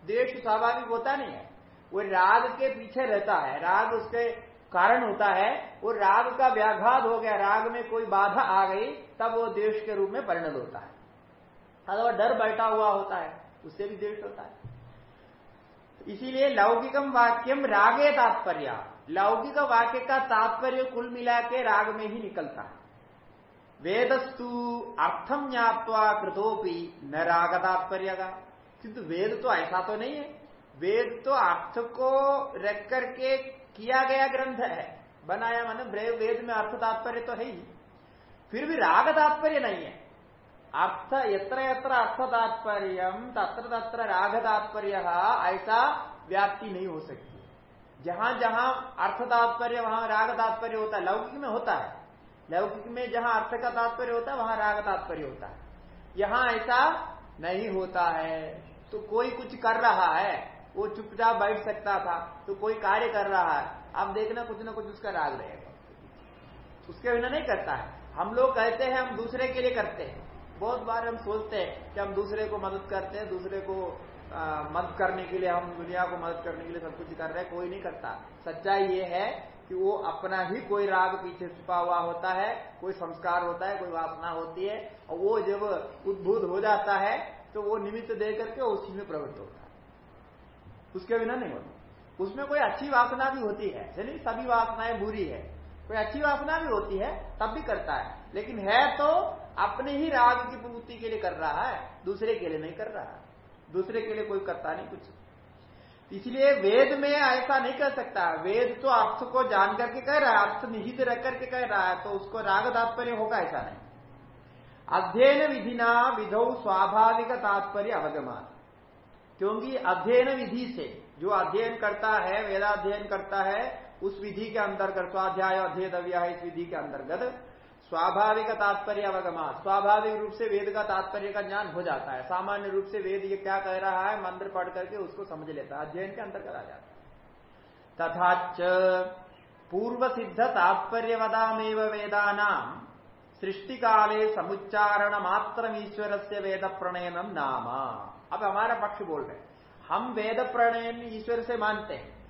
द्वेष स्वाभाविक होता नहीं है। वो राग के पीछे रहता है। राग उसके कारण होता है, वो राग का व्याघात हो गया, राग में कोई बाधा आ गई, तब वो देश के रूप में परिणत होता है। अथवा डर बैठा हुआ होता है, उससे भी देश होता है। इसीलिए लौकिकम वाक्यम रागे तात्पर्य। लौकिक वाक्य का तात्पर्य कुल मिला के राग में ही निकलता है। वेदस्तु अर्थम ज्ञापवा कृतोपि न राग तात्पर्य का। किंतु वेद तो ऐसा तो नहीं है। वेद तो अर्थ को रख करके किया गया ग्रंथ है। बनाया माने वेद में अर्थ तात्पर्य तो है ही। फिर भी राग तात्पर्य नहीं है। अर्थ यत्र यत्र अर्थ तात्पर्य तत्र तत्र राग तात्पर्य, ऐसा व्याप्ति नहीं हो सकती। जहाँ जहाँ अर्थ तात्पर्य, वहाँ राग तात्पर्य होता है। लौकिक में होता है। लौकिक में जहाँ अर्थ का तात्पर्य होता है, वहाँ राग तात्पर्य होता है। यहाँ ऐसा नहीं होता है। तो कोई कुछ कर रहा है वो चुपचाप बैठ सकता था तो कोई कार्य कर रहा है अब देखना कुछ ना कुछ उसका राग रहेगा। उसके बिना नहीं करता है। हम लोग कहते हैं, हम दूसरे के लिए करते हैं। बहुत बार हम सोचते हैं कि हम दूसरे को मदद करते हैं, दूसरे को मदद करने के लिए, हम दुनिया को मदद करने के लिए सब कुछ कर रहे हैं, कोई नहीं करता। सच्चाई ये है कि वो अपना ही कोई राग पीछे छुपा हुआ होता है, कोई संस्कार होता है, कोई वासना होती है, और वो जब उद्भूत हो जाता है तो वो निमित्त दे करके उसी में प्रवृत्त होता है। उसके बिना नहीं होता। उसमें कोई अच्छी वासना भी होती है चलिए सभी वासनाएँ बुरी है। कोई अच्छी वासना भी होती है, तब भी करता है। लेकिन है तो अपने ही राग की पूर्ति के लिए कर रहा है, दूसरे के लिए नहीं कर रहा है। दूसरे के लिए कोई करता नहीं कुछ। इसलिए वेद में ऐसा नहीं कर सकता। वेद तो अर्थ को जान करके कह रहा है, अर्थ निहित रख करके कह रहा है तो उसको राग तात्पर्य होगा ऐसा नहीं। अध्ययन विधिना विधौ स्वाभाविक तात्पर्य अवगमान। क्योंकि अध्ययन विधि से जो अध्ययन करता है, वेदाध्ययन करता है, उस विधि के अंतर्गत, स्वाध्याय, अध्येतव्य इस विधि के अंतर्गत स्वाभाविक तात्पर्य अवगमा। स्वाभाविक रूप से वेद का तात्पर्य का ज्ञान हो जाता है। सामान्य रूप से वेद ये क्या कह रहा है? मंत्र पढ़ करके उसको समझ लेता है। अध्ययन के अंतर्गत आ जाता है। तथा पूर्व सिद्ध तात्पर्यवदामेव वेदानाम सृष्टि काले समुच्चारण मात्र ईश्वर से वेद प्रणयनम नाम। अब हमारा पक्ष बोल रहे हैं। हम वेद प्रणयन ईश्वर से मानते हैं।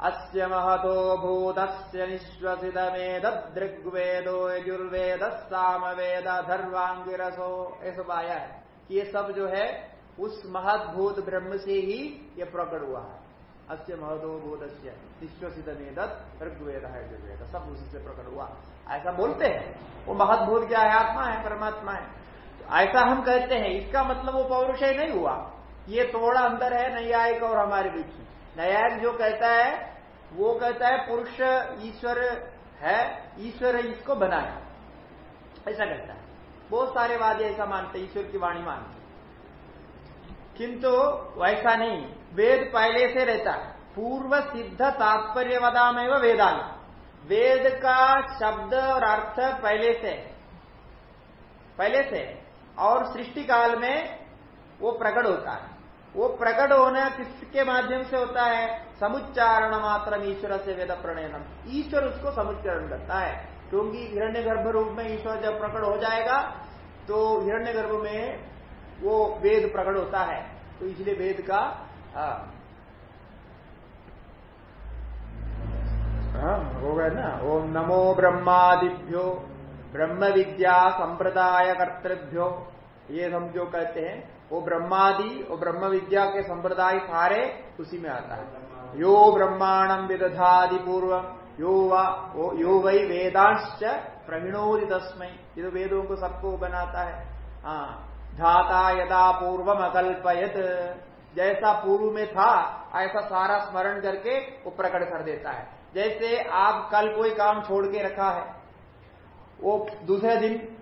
अस्य महतो भूतस्य निश्वसितमेदृग्वेदो यजुर्वेद सामवेद धर्वांगिरसो ऐसा आया है कि ये सब जो है, उस महदभूत ब्रह्म से ही ये प्रकट हुआ है। अस्य महतो भूतस्य निश्वसितमेद ऋग्वेद है यजुर्वेद, सब उसी से प्रकट हुआ। ऐसा बोलते हैं। वो महदभूत क्या है? आत्मा है, परमात्मा है। ऐसा हम कहते हैं, इसका मतलब वो पौरुष पौरुषय नहीं हुआ। ये थोड़ा अंदर है, नैयायिक और हमारे बीच में। न्यायिक जो कहता है, वो कहता है, पुरुष ईश्वर है, ईश्वर इसको बनाया। ऐसा कहता है। बहुत सारे वादी ऐसा मानते ईश्वर की वाणी मानते किंतु वैसा नहीं। वेद पहले से रहता है। पूर्व सिद्ध तात्पर्य वदाम एवं वेदान वेद का शब्द और अर्थ पहले से पहले से और सृष्टि काल में वो प्रकट होता है। वो प्रकट होना किसके माध्यम से होता है? समुच्चारण मात्र ईश्वर से वेद प्रणयनम। ईश्वर उसको समुच्चारण करता है। क्योंकि हिरण्य गर्भ रूप में ईश्वर जब प्रकट हो जाएगा तो हिरण्य गर्भ में वो वेद प्रकट होता है। तो इसलिए वेद का हो गया ना? ओम नमो ब्रह्मादिभ्यो। ब्रह्म विद्या संप्रदाय कर्तृभ्यो ये हम जो कहते हैं, वो ब्रह्मादि, वो ब्रह्म विद्या के संप्रदाय सारे उसी में आता है। यो ब्रह्मांडम विदधादि पूर्व, यो वा यो वही वेदांश प्रवीणोदि तस्मय ये तो वेदों को सबको बनाता है। हाँ धाता यदा पूर्वम अकल्पयत जैसा पूर्व में था, ऐसा सारा स्मरण करके वो प्रकट कर देता है। जैसे आप कल कोई काम छोड़ के रखा है वो दूसरे दिन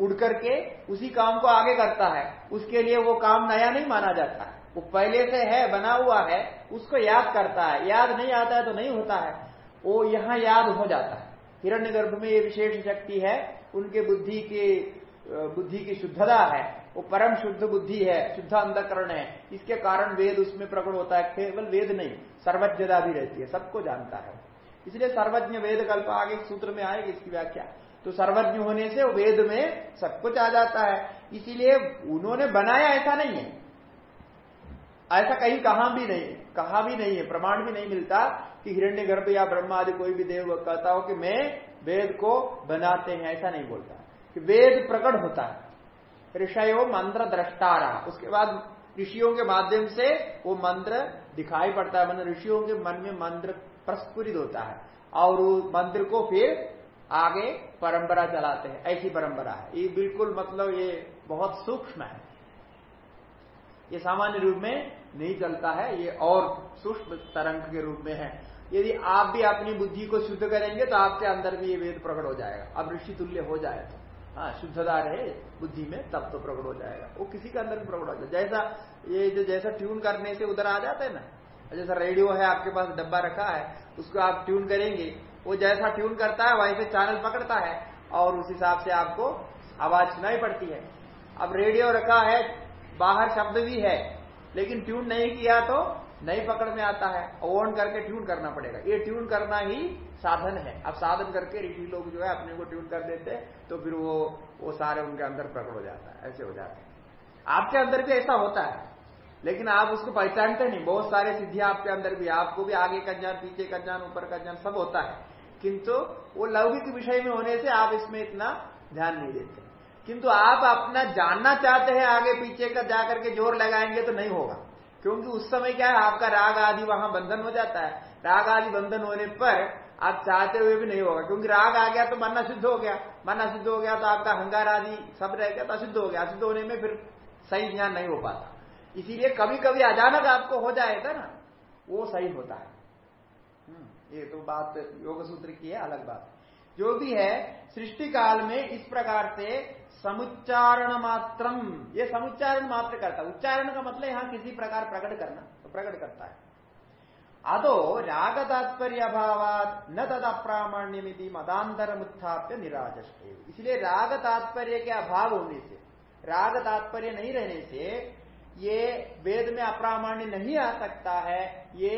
उड़ करके उसी काम को आगे करता है। उसके लिए वो काम नया नहीं माना जाता है। वो पहले से है, बना हुआ है, उसको याद करता है। याद नहीं आता है तो नहीं होता है। वो यहाँ याद हो जाता है। हिरण्य गर्भ में ये विशेष शक्ति है। उनके बुद्धि की बुद्धि की शुद्धता है। वो परम शुद्ध बुद्धि है, शुद्ध अंधकरण है। इसके कारण वेद उसमें प्रकट होता है। केवल वेद नहीं, सर्वज्ञता भी रहती है। सबको जानता है। इसलिए सर्वज्ञ वेद कल्प आगे सूत्र में आएगी इसकी व्याख्या। तो सर्वज्ञ होने से वेद में सब कुछ आ जाता है। इसीलिए उन्होंने बनाया ऐसा नहीं है। ऐसा कहीं कहा भी नहीं, कहा भी नहीं है, प्रमाण भी नहीं मिलता कि हिरण्य गर्भ या ब्रह्मा आदि कोई भी देव कहता हो कि मैं वेद को बनाते हैं, ऐसा नहीं बोलता। कि वेद प्रकट होता है। ऋषयो मंत्र द्रष्टारा। उसके बाद ऋषियों के माध्यम से वो मंत्र दिखाई पड़ता है। मतलब ऋषियों के मन में मंत्र प्रस्फुरित होता है। और मंत्र को फिर आगे परंपरा चलाते हैं, ऐसी परंपरा है। ये बिल्कुल मतलब ये बहुत सूक्ष्म है। ये सामान्य रूप में नहीं चलता है, ये और सूक्ष्म तरंग के रूप में है। यदि आप भी अपनी बुद्धि को शुद्ध करेंगे तो आपके अंदर भी ये वेद प्रकट हो जाएगा। अब ऋषि तुल्य हो जाए तो। हाँ शुद्धता रहे बुद्धि में, तब तो प्रकट हो जाएगा। वो किसी के अंदर भी प्रकट हो जाएगा जैसा ये जो जैसा ट्यून करने से उधर आ जाता है ना, जैसा रेडियो है आपके पास, डब्बा रखा है, उसको आप ट्यून करेंगे वो जैसा ट्यून करता है वैसे चैनल पकड़ता है और उस हिसाब से आपको आवाज़ सुनाई पड़ती है। अब रेडियो रखा है, बाहर शब्द भी है, लेकिन ट्यून नहीं किया तो नहीं पकड़ में आता है। ऑन करके ट्यून करना पड़ेगा। ये ट्यून करना ही साधन है। अब साधन करके ऋषि लोग जो है अपने को ट्यून कर देते तो फिर वो वो सारे उनके अंदर प्रकट हो जाता है। ऐसे हो जाते हैं। आपके अंदर भी ऐसा होता है, लेकिन आप उसको पहचानते नहीं। बहुत सारे सिद्धियाँ आपके अंदर भी आपको भी आगे का ज्ञान पीछे का ज्ञान ऊपर का ज्ञान सब होता है। किंतु वो लौकिक विषय में होने से आप इसमें इतना ध्यान नहीं देते। किंतु आप अपना जानना चाहते हैं आगे पीछे का, जाकर के ज़ोर लगाएँगे तो नहीं होगा। क्योंकि उस समय क्या है, आपका राग आदि वहाँ बंधन हो जाता है। राग आदि बंधन होने पर आप चाहते हुए भी नहीं होगा। क्योंकि राग आ गया तो मन अशुद्ध हो गया। मन अशुद्ध हो गया तो आपका हंगार आदि सब रह गया तो अशुद्ध हो गया। अशुद्ध होने में फिर सही ज्ञान नहीं हो पाता। इसीलिए कभी कभी अचानक आपको हो जाएगा ना, वो सही होता है। ये तो बात योग सूत्र की है, अलग बात। जो भी है सृष्टि काल में इस प्रकार से समुच्चारण मात्रम, ये समुच्चारण मात्र करता उच्चारण का मतलब यहाँ किसी प्रकार प्रकट करना तो प्रकट करता है। अदो राग तात्पर्य अभाव न तद अप्रामाण्यमिति मदांतर उत्थाप्य निराजष्टे इसलिए राग तात्पर्य के अभाव होने से, राग तात्पर्य नहीं रहने से, ये वेद में अप्रामाण्य नहीं आ सकता है, ये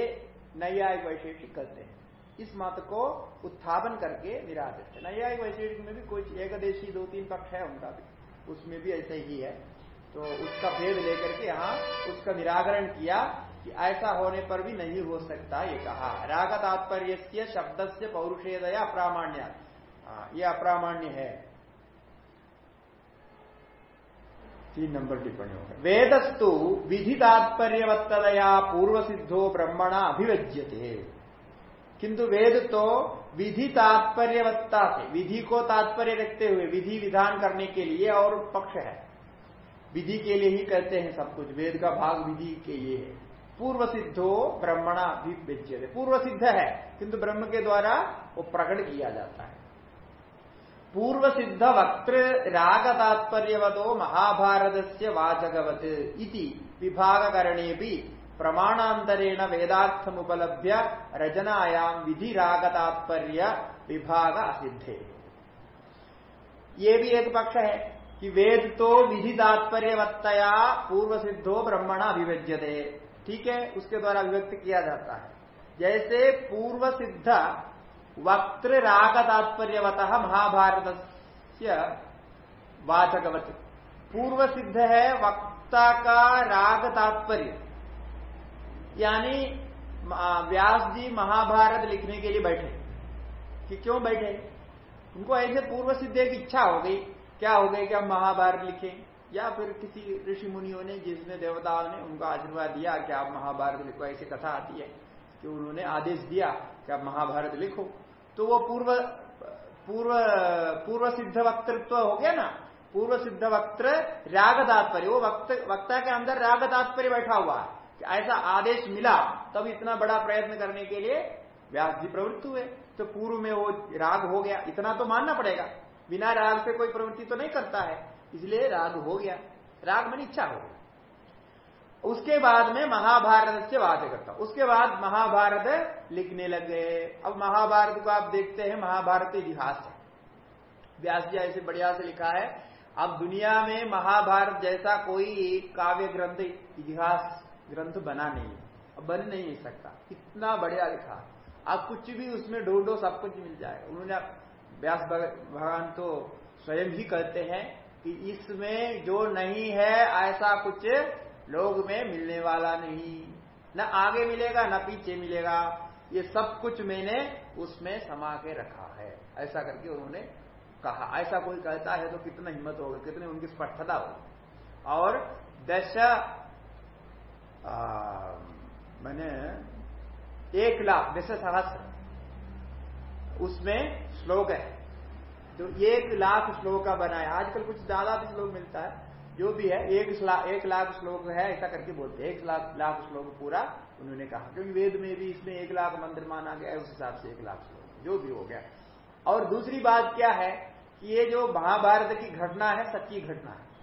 नैयायिक वैशेषिक कहते हैं। इस मत को उत्थापन करके निरादित है नैयायिक वैशेषिक में भी कोई एकदेशी दो तीन पक्ष है उनका भी। उसमें भी ऐसे ही है। तो उसका भेद लेकर के यहाँ उसका निराकरण किया कि ऐसा होने पर भी नहीं हो सकता, ये कहा। राग तात्पर्य शब्द से पौरुषेदया अप्रामाण्य। ये अप्रामाण्य है। तीन नंबर टिप्पणी होगा वेदस्तु विधि तात्पर्यवत्तया पूर्व सिद्धो ब्रह्मणा अभिव्यज्यते। किंतु वेद तो विधि तात्पर्यवत्ता से विधि को तात्पर्य रखते हुए, विधि विधान करने के लिए और पक्ष है। विधि के लिए ही कहते हैं सब कुछ। वेद का भाग विधि के लिए है। पूर्व सिद्धो ब्रह्मणा भी अभिव्यज्य पूर्व सिद्ध है, किंतु ब्रह्म के द्वारा वो प्रकट किया जाता है। पूर्व सिद्ध वक्तृ राग तात्पर्यवतो महाभारत से वाचकवत इति विभाग करणे भी प्रमाणांतरेण वेदार्थमुपलभ्य रचनायाम विधि राग तात्पर्य विभाग असिद्धे। ये भी एक पक्ष है कि वेद तो विधि तात्पर्यवत्तया पूर्व सिद्धो ब्रह्मणा अभिव्यज्यते। ठीक है, उसके द्वारा अभिव्यक्त किया जाता है। जैसे पूर्व सिद्ध वक्तृ राग तात्पर्यवत महाभारत वाचकवत पूर्व सिद्ध है वक्ता का राग तात्पर्य यानी व्यास जी महाभारत लिखने के लिए बैठे। कि क्यों बैठे? उनको ऐसे पूर्व सिद्ध की इच्छा हो गई। क्या हो गई कि हम महाभारत लिखें? या फिर किसी ऋषि मुनियों ने जिसने देवताओं ने उनका आशीर्वाद दिया कि आप महाभारत लिखो ऐसी कथा आती है कि उन्होंने आदेश दिया कि आप महाभारत लिखो। तो वो पूर्व पूर्व पूर्व सिद्ध वक्तृत्व हो गया ना? पूर्व सिद्ध वक्त राग तात्पर्य वो वक्त, वक्ता के अंदर राग तात्पर्य बैठा हुआ है। ऐसा आदेश मिला, तब इतना बड़ा प्रयत्न करने के लिए व्यास जी प्रवृत्त हुए। तो पूर्व में वो राग हो गया, इतना तो मानना पड़ेगा। बिना राग से कोई प्रवृत्ति तो नहीं करता है, इसलिए राग हो गया। राग मन इच्छा हो गया उसके बाद में महाभारत से बात करता उसके बाद महाभारत लिखने लग गए। अब महाभारत को आप देखते हैं, महाभारत इतिहास है। व्यास जी ऐसे बढ़िया से लिखा है, अब दुनिया में महाभारत जैसा कोई काव्य ग्रंथ, इतिहास ग्रंथ बना नहीं अब बन नहीं सकता। इतना बढ़िया लिखा आप कुछ भी उसमें ढूंढो, सब कुछ मिल जाएगा। उन्होंने व्यास भगवान तो स्वयं ही कहते हैं कि इसमें जो नहीं है, ऐसा कुछ लोग में मिलने वाला नहीं। न आगे मिलेगा, न पीछे मिलेगा। ये सब कुछ मैंने उसमें समा के रखा है। ऐसा करके उन्होंने कहा। ऐसा कोई कहता है तो कितना हिम्मत होगा, कितनी उनकी स्पष्टता होगी। और दश मैंने एक लाख दश सहस्र, उसमें श्लोक है। तो एक लाख श्लोक का बनाया आजकल कुछ ज़्यादा भी श्लोक मिलता है, जो भी है, एक एक लाख श्लोक है, ऐसा करके बोलते हैं। एक लाख लाख श्लोक पूरा उन्होंने कहा। क्योंकि वेद में भी इसमें एक लाख मंत्र माना गया है, उस हिसाब से एक लाख श्लोक, जो भी हो गया। और दूसरी बात क्या है कि ये जो महाभारत की घटना है, सच्ची घटना है।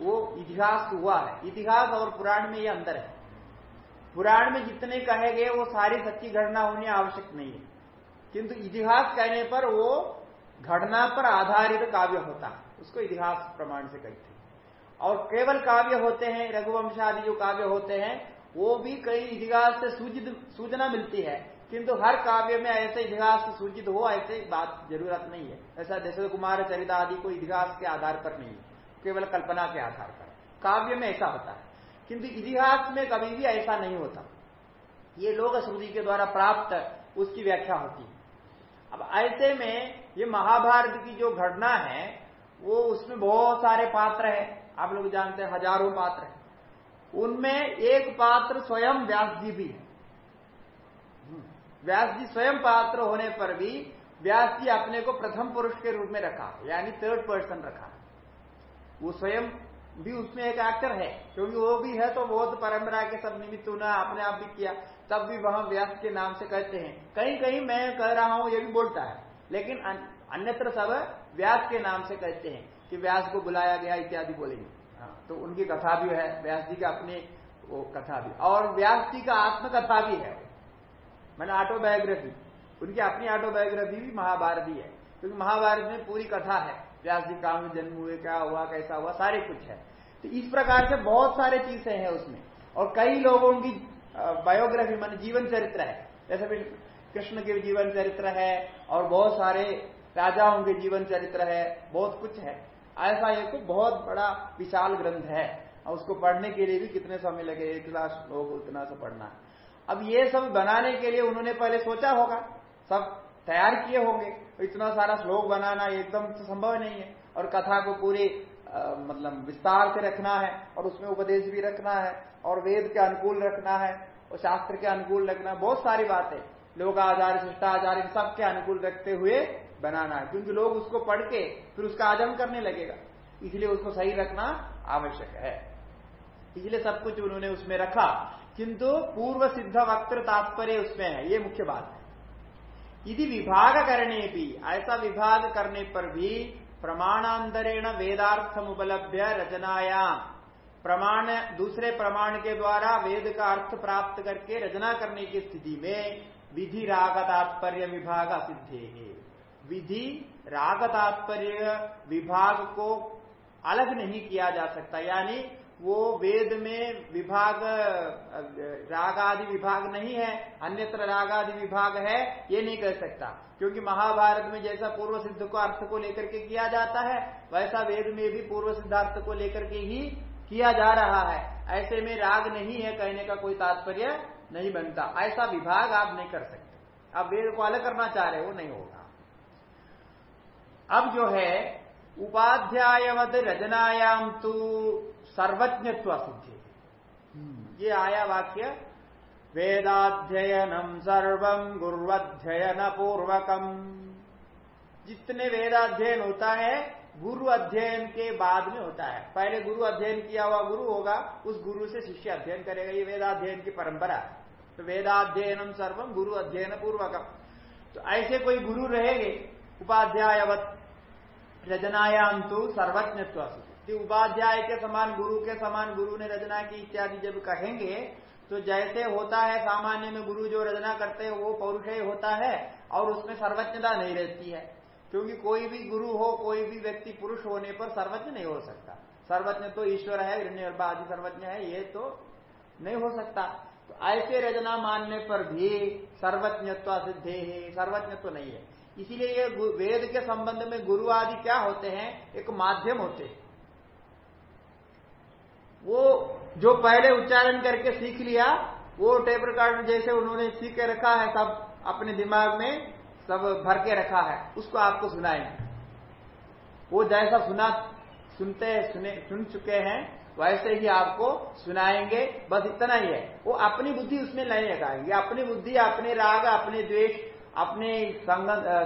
वो इतिहास हुआ है। इतिहास और पुराण में ये अंदर है। पुराण में जितने कहे गए, वो सारी सच्ची घटना होनी आवश्यक नहीं है। किंतु इतिहास कहने पर वो घटना पर आधारित काव्य होता है। उसको इतिहास प्रमाण से कहते हैं। और केवल काव्य होते हैं रघुवंश आदि जो काव्य होते हैं, वो भी कई इतिहास से सूचित, सूचना मिलती है। किंतु हर काव्य में ऐसे इतिहास सूचित हो, ऐसे बात ज़रूरत नहीं है। ऐसा दशरथ कुमार चरित आदि को इतिहास के आधार पर नहीं है। केवल कल्पना के आधार पर। काव्य में ऐसा होता है। किंतु इतिहास में कभी भी ऐसा नहीं होता। ये लोग श्रुति के द्वारा प्राप्त उसकी व्याख्या होती है। अब ऐसे में ये महाभारत की जो घटना है, वो उसमें बहुत सारे पात्र है। आप लोग जानते हैं, हज़ारों पात्र है। उनमें एक पात्र स्वयं व्यास जी भी है। व्यास जी स्वयं पात्र होने पर भी व्यास जी अपने को प्रथम पुरुष के रूप में रखा, यानी थर्ड पर्सन रखा। वो स्वयं भी उसमें एक एक्टर है। क्योंकि वो भी है तो बहुत परंपरा के सब निमित्त उन्होंने अपने आप भी किया। तब भी वहाँ व्यास के नाम से कहते हैं। कहीं कहीं मैं कह रहा हूँ ये भी बोलता है। लेकिन अन्यत्र सब व्यास के नाम से कहते हैं कि व्यास को बुलाया गया इत्यादि बोलेंगे हाँ, तो उनकी कथा भी है व्यास जी का अपने वो कथा भी। और व्यास जी का आत्मकथा भी है। मैंने ऑटोबायोग्राफी उनकी अपनी ऑटोबायोग्राफी भी महाभारती है। क्योंकि महाभारत में पूरी कथा है। व्यास जी कहा में जन्म हुए, क्या हुआ, कैसा हुआ, सारे कुछ है। तो इस प्रकार से बहुत सारे चीज़ें हैं उसमें। और कई लोगों की बायोग्राफी मान जीवन चरित्र है। जैसे कृष्ण के जीवन चरित्र है, और बहुत सारे राजाओं के जीवन चरित्र है, बहुत कुछ है। ऐसा एक बहुत बड़ा विशाल ग्रंथ है। और उसको पढ़ने के लिए भी कितने समय लगे, एक लाख लोग उतना से पढ़ना। अब ये सब बनाने के लिए उन्होंने पहले सोचा होगा। सब तैयार किए होंगे तो इतना सारा श्लोक बनाना एकदम तो संभव नहीं है। और कथा को पूरे मतलब विस्तार से रखना है, और उसमें उपदेश भी रखना है, और वेद के अनुकूल रखना है, और शास्त्र के अनुकूल रखना बहुत सारी बातें। लोग आचार्य शिष्टाचार इन सबके अनुकूल रखते हुए बनाना है। क्योंकि लोग उसको पढ़ के फिर उसका आज़म करने लगेगा। इसलिए उसको सही रखना आवश्यक है। इसलिए सब कुछ उन्होंने उसमें रखा। किंतु पूर्व सिद्ध वक्त्र तात्पर्य उसमें है। ये मुख्य बात है। यदि विभाग करने भी ऐसा विभाग करने पर भी प्रमाणांतरेण वेदार्थम उपलब्ध रचनाया। प्रमाण, दूसरे प्रमाण के द्वारा वेद का अर्थ प्राप्त करके रचना करने की स्थिति में विधि राग तात्पर्य विभाग सिद्धे है। विधि राग तात्पर्य विभाग को अलग नहीं किया जा सकता, यानी वो वेद में विभाग राग आदि विभाग नहीं है, अन्यत्र राग आदि विभाग है, ये नहीं कह सकता। क्योंकि महाभारत में जैसा पूर्व सिद्ध को अर्थ को लेकर के किया जाता है, वैसा वेद में भी पूर्व सिद्धार्थ को लेकर के ही किया जा रहा है। ऐसे में राग नहीं है, कहने का कोई तात्पर्य नहीं बनता। ऐसा विभाग आप नहीं कर सकते। आप वेद को अलग करना चाह रहे हो, नहीं होगा। अब जो है, उपाध्यायवत रचनायाम तो सर्वज्ञत्व सिद्धि ये आया वाक्य वेदाध्ययनम सर्वम गुरुअध्ययन पूर्वकम जितने वेदाध्ययन होता है गुरु अध्ययन के बाद में होता है। पहले गुरु अध्ययन किया हुआ गुरु होगा उस गुरु से शिष्य अध्ययन करेगा। ये वेदाध्ययन की परंपरा तो वेदाध्ययनम सर्वम गुरु अध्ययन पूर्वकम तो ऐसे कोई गुरु रहेंगे उपाध्यायवत रचनायाम तो सर्वज्ञत्व उपाध्याय के समान, गुरु के समान, गुरु ने रचना की इत्यादि जब कहेंगे तो जैसे होता है सामान्य में गुरु जो रचना करते हैं, वो पौरुष होता है और उसमें सर्वज्ञता नहीं रहती है। क्योंकि कोई भी गुरु हो, कोई भी व्यक्ति पुरुष होने पर सर्वज्ञ नहीं हो सकता। सर्वज्ञ तो ईश्वर है आदि सर्वज्ञ है, ये तो नहीं हो सकता। तो ऐसे रचना मानने पर भी सर्वज्ञत्व सिद्धे है तो नहीं है। इसीलिए ये वेद के संबंध में गुरु आदि क्या होते हैं? एक माध्यम होते हैं। वो जो पहले उच्चारण करके सीख लिया, वो टेप रिकॉर्ड जैसे उन्होंने सीख के रखा है, सब अपने दिमाग में सब भर के रखा है, उसको आपको सुनाएँगे। वो जैसा सुना, सुनते, सुने, सुन चुके हैं, वैसे ही आपको सुनाएँगे। बस इतना ही है। वो अपनी बुद्धि उसमें नहीं लगाएँगे। अपनी बुद्धि, अपने राग, अपने द्वेष, अपने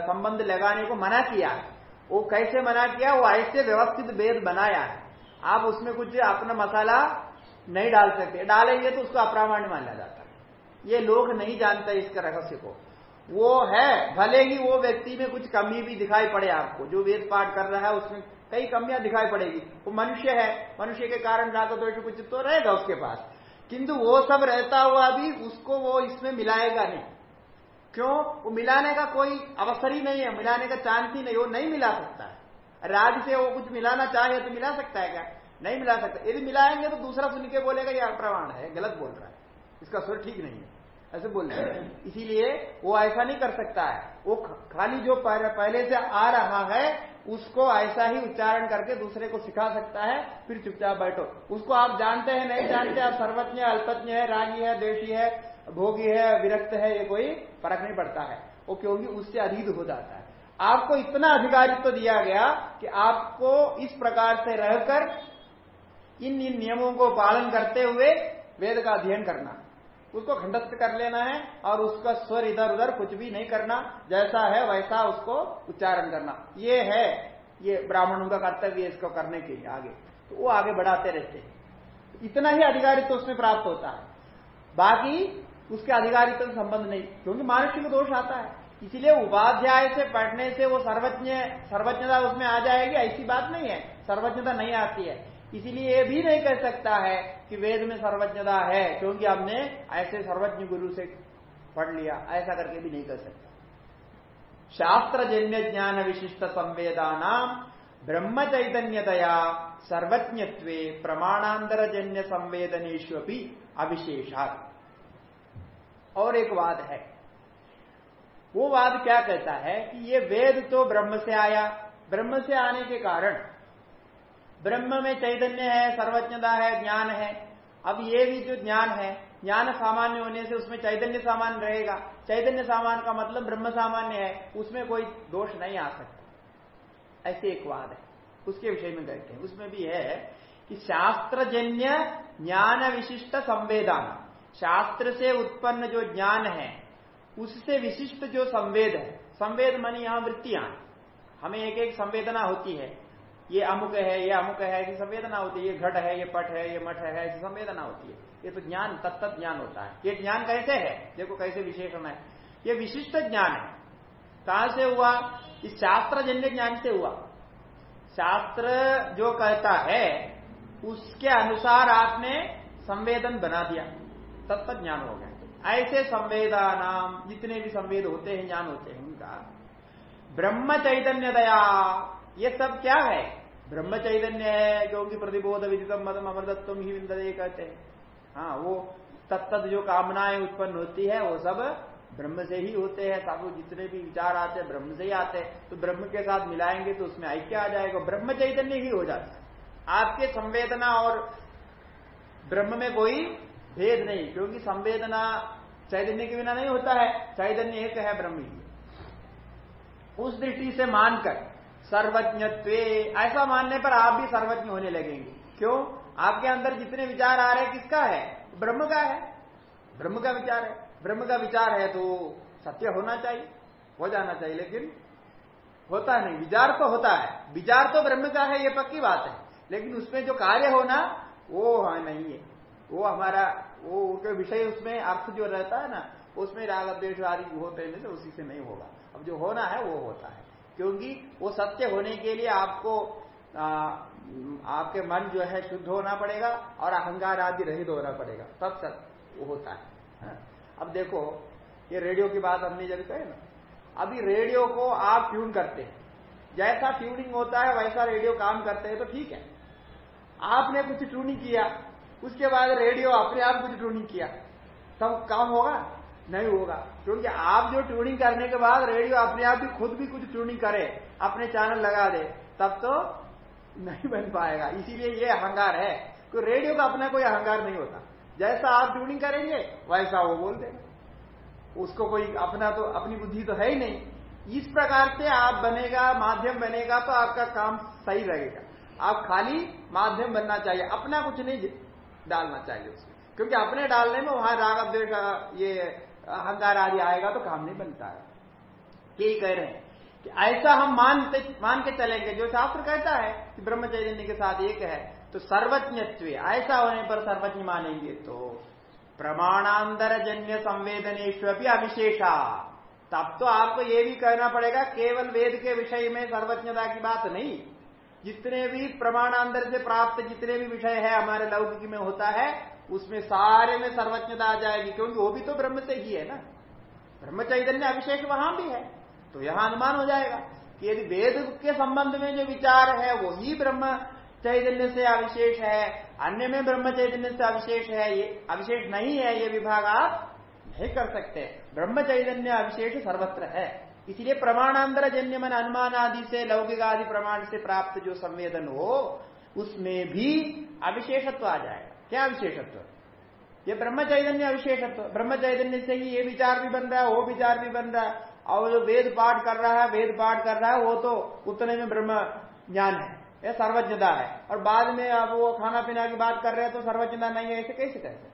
संबंध लगाने को मना किया। वो कैसे मना किया? वो ऐसे व्यवस्थित वेद बनाया है। आप उसमें कुछ अपना मसाला नहीं डाल सकते। डालेंगे तो उसको अप्रामाण्य माना जाता है। ये लोग नहीं जानते इसके रहस्य को। वो है, भले ही वो व्यक्ति में कुछ कमी भी दिखाई पड़े आपको, जो वेद पाठ कर रहा है, उसमें कई कमियाँ दिखाई पड़ेगी। वो मनुष्य है, मनुष्य के कारण राग दोष कुछ तो रहेगा उसके पास। किंतु वो सब रहता हुआ भी उसको वो इसमें मिलाएगा नहीं। क्यों? वो मिलाने का कोई अवसर ही नहीं है, मिलाने का चांस ही नहीं, वो नहीं मिला सकता। राज से वो कुछ मिलाना चाहे तो मिला सकता है क्या? नहीं मिला सकता। यदि मिलाएँगे तो दूसरा सुन के बोलेगा ये अप्रमाण है, गलत बोल रहा है। इसका स्वर ठीक नहीं है। ऐसे बोल रहे इसीलिए वो ऐसा नहीं कर सकता है। वो खाली जो पहले से आ रहा है, उसको ऐसा ही उच्चारण करके दूसरे को सिखा सकता है, फिर चुपचाप बैठो। उसको आप जानते हैं, नहीं जानते, आप सर्वज्ञ, अल्पज्ञ है, रागी है, देशी है, भोगी है, विरक्त है, ये कोई फ़र्क नहीं पड़ता है। वो क्योंकि उससे अधीत हो जाता है। आपको इतना अधिकारित्व तो दिया गया कि आपको इस प्रकार से रहकर इन इन नियमों को पालन करते हुए वेद का अध्ययन करना। उसको खंडस्थ कर लेना है और उसका स्वर इधर उधर कुछ भी नहीं करना। जैसा है वैसा उसको उच्चारण करना। ये है, ये ब्राह्मणों का कर्तव्य इसको करने के लिए आगे। तो वो आगे बढ़ाते रहते हैं। इतना ही अधिकारित्व तो उसमें प्राप्त होता है। बाकी उसके अधिकारित्व से संबंध नहीं, क्योंकि मानुष्य को दोष आता है। इसीलिए उपाध्याय से पढ़ने से वो सर्वज्ञ, सर्वज्ञता उसमें आ जाएगी, ऐसी बात नहीं है। सर्वज्ञता नहीं आती है। इसीलिए ये भी नहीं कह सकता है कि वेद में सर्वज्ञता है, क्योंकि हमने ऐसे सर्वज्ञ गुरु से पढ़ लिया, ऐसा करके भी नहीं कर सकता। शास्त्र जन्य ज्ञान विशिष्ट संवेदानाम ब्रह्म चैतन्यतया सर्वज्ञत्व प्रमाणांतर जन्य संवेदनेश अविशेषात। और एक बात है वो वाद क्या कहता है कि ये वेद तो ब्रह्म से आया। ब्रह्म से आने के कारण ब्रह्म में चैतन्य है, सर्वज्ञता है, ज्ञान है। अब ये भी जो ज्ञान है, ज्ञान सामान्य होने से उसमें चैतन्य सामान्य रहेगा। चैतन्य सामान्य का मतलब ब्रह्म सामान्य है, उसमें कोई दोष नहीं आ सकता। ऐसे एक वाद है। उसके विषय में कहते हैं। उसमें भी है कि शास्त्रजन्य ज्ञान विशिष्ट संवेदान। शास्त्र से उत्पन्न जो ज्ञान है उससे विशिष्ट जो संवेद है, संवेद मानी यहाँ वृत्तियाँ हमें एक एक संवेदना होती है। ये अमुक है, ये अमुक है, ऐसी संवेदना होती है। ये घट है, ये पट है, ये मठ है, ऐसी संवेदना होती है। ये तो ज्ञान तत्त ज्ञान होता है। ये ज्ञान कैसे है? देखो कैसे विशेषण है। ये विशिष्ट ज्ञान है। कहाँ से हुआ? इस शास्त्र जन्य ज्ञान से हुआ। शास्त्र जो कहता है, उसके अनुसार आपने संवेदन बना दिया। तत्त ज्ञान हो गया। ऐसे संवेदा नाम जितने भी संवेद होते हैं, ज्ञान होते हैं, उनका। ब्रह्म चैतन्य दया ये सब क्या है? ब्रह्म चैतन्य है क्योंकि प्रतिबोध विदितम मदम, अमृतत्व, ही विंदे कहते हैं। हाँ वो तत्त जो कामनाएँ उत्पन्न होती है, वो सब ब्रह्म से ही होते हैं। सब जितने भी विचार आते हैं, ब्रह्म से ही आते हैं। तो ब्रह्म के साथ मिलाएँगे तो उसमें ऐक्य आ जाएगा ब्रह्म चैतन्य ही हो जाता है। आपके संवेदना और ब्रह्म में कोई भेद नहीं, क्योंकि संवेदना चैतन्य के बिना नहीं होता है, चैतन्य एक है ब्रह्म उस दृष्टि से मानकर सर्वज्ञत्व, ऐसा मानने पर आप भी सर्वज्ञ होने लगेंगे। क्यों? आपके अंदर जितने विचार आ रहे हैं, किसका है? ब्रह्म का है। ब्रह्म का विचार है। ब्रह्म का विचार है तो सत्य होना चाहिए, हो जाना चाहिए, लेकिन होता नहीं। विचार तो होता है। विचार तो ब्रह्म का है, ये पक्की बात है। लेकिन उसमें जो कार्य होना, वो हाँ नहीं है। वो हमारा वो उनके विषय उसमें अर्थ जो रहता है ना उसमें राग द्वेश आदि होते हैं तो उसी से नहीं होगा। अब जो होना है वो होता है। क्योंकि वो सत्य होने के लिए आपको आ, आपके मन जो है शुद्ध होना पड़ेगा और अहंकार आदि रहित होना पड़ेगा। तब सत्य होता है। हा? अब देखो ये रेडियो की बात हमने जब कहे ना अभी रेडियो को आप ट्यून करते हैं। जैसा ट्यूनिंग होता है वैसा रेडियो काम करते हैं तो ठीक है। आपने कुछ ट्यूनिंग किया उसके बाद रेडियो अपने आप कुछ ट्यूनिंग किया। तब काम होगा? नहीं होगा। क्योंकि आप जो ट्यूनिंग करने के बाद रेडियो अपने आप भी खुद भी कुछ ट्यूनिंग करे, अपने चैनल लगा दे, तब तो नहीं बन पाएगा। इसीलिए ये अहंगार है। तो रेडियो का अपना कोई अहंगार नहीं होता। जैसा आप ट्यूनिंग करेंगे, वैसा वो बोल देगा। उसको कोई अपना तो अपनी बुद्धि तो है ही नहीं। इस प्रकार से आप बनेगा, माध्यम बनेगा तो आपका काम सही रहेगा आप खाली माध्यम बनना चाहिए। अपना कुछ नहीं डालना चाहिए उसमें। क्योंकि अपने डालने में वहाँ राग अद्वेश ये अहंकार आदि आएगा तो काम नहीं बनता है। यही कह रहे हैं कि ऐसा हम मानते, मान के चलेंगे। जो शास्त्र कहता है कि ब्रह्म चैतन्य के साथ एक है तो सर्वज्ञत्व, ऐसा होने पर सर्वज्ञ मानेंगे तो प्रमाणांतर जन्य संवेदनेश्व भी अविशेषा। तब तो आपको ये भी कहना पड़ेगा, केवल वेद के विषय में सर्वज्ञता की बात नहीं। जितने भी प्रमाणांतर से प्राप्त जितने भी विषय है हमारे लौकिक में होता है, उसमें सारे में सर्वज्ञता आ जाएगी, क्योंकि वो भी तो ब्रह्म से ही है ना। ब्रह्म चैतन्य अविशेष वहाँ भी है तो यहाँ अनुमान हो जाएगा कि यदि वेद के संबंध में जो विचार है वो ही ब्रह्म चैतन्य से अविशेष है, अन्य में ब्रह्म चैतन्य से अविशेष है, ये अविशेष नहीं है, ये विभाग आप नहीं कर सकते। ब्रह्म चैतन्य अविशेष सर्वत्र है। इसलिए प्रमाणांतर जन्य मन अनुमान आदि से लौकिक आदि प्रमाण से प्राप्त जो संवेदन हो, उसमें भी अविशेषत्व आ जाएगा क्या विशेषत्व ये ब्रह्म चैतन्य अविशेषत्व। ब्रह्म चैतन्य से ही ये विचार भी बन रहा है, वो विचार भी बन रहा है। और जो वेद पाठ कर रहा है, वेद पाठ कर रहा है, वो तो उतने में ब्रह्म ज्ञान है। यह सर्वज्ञता है। और बाद में अब वो खाना पीना की बात कर रहे हैं तो सर्वज्ञता नहीं है, ऐसे कैसे कैसे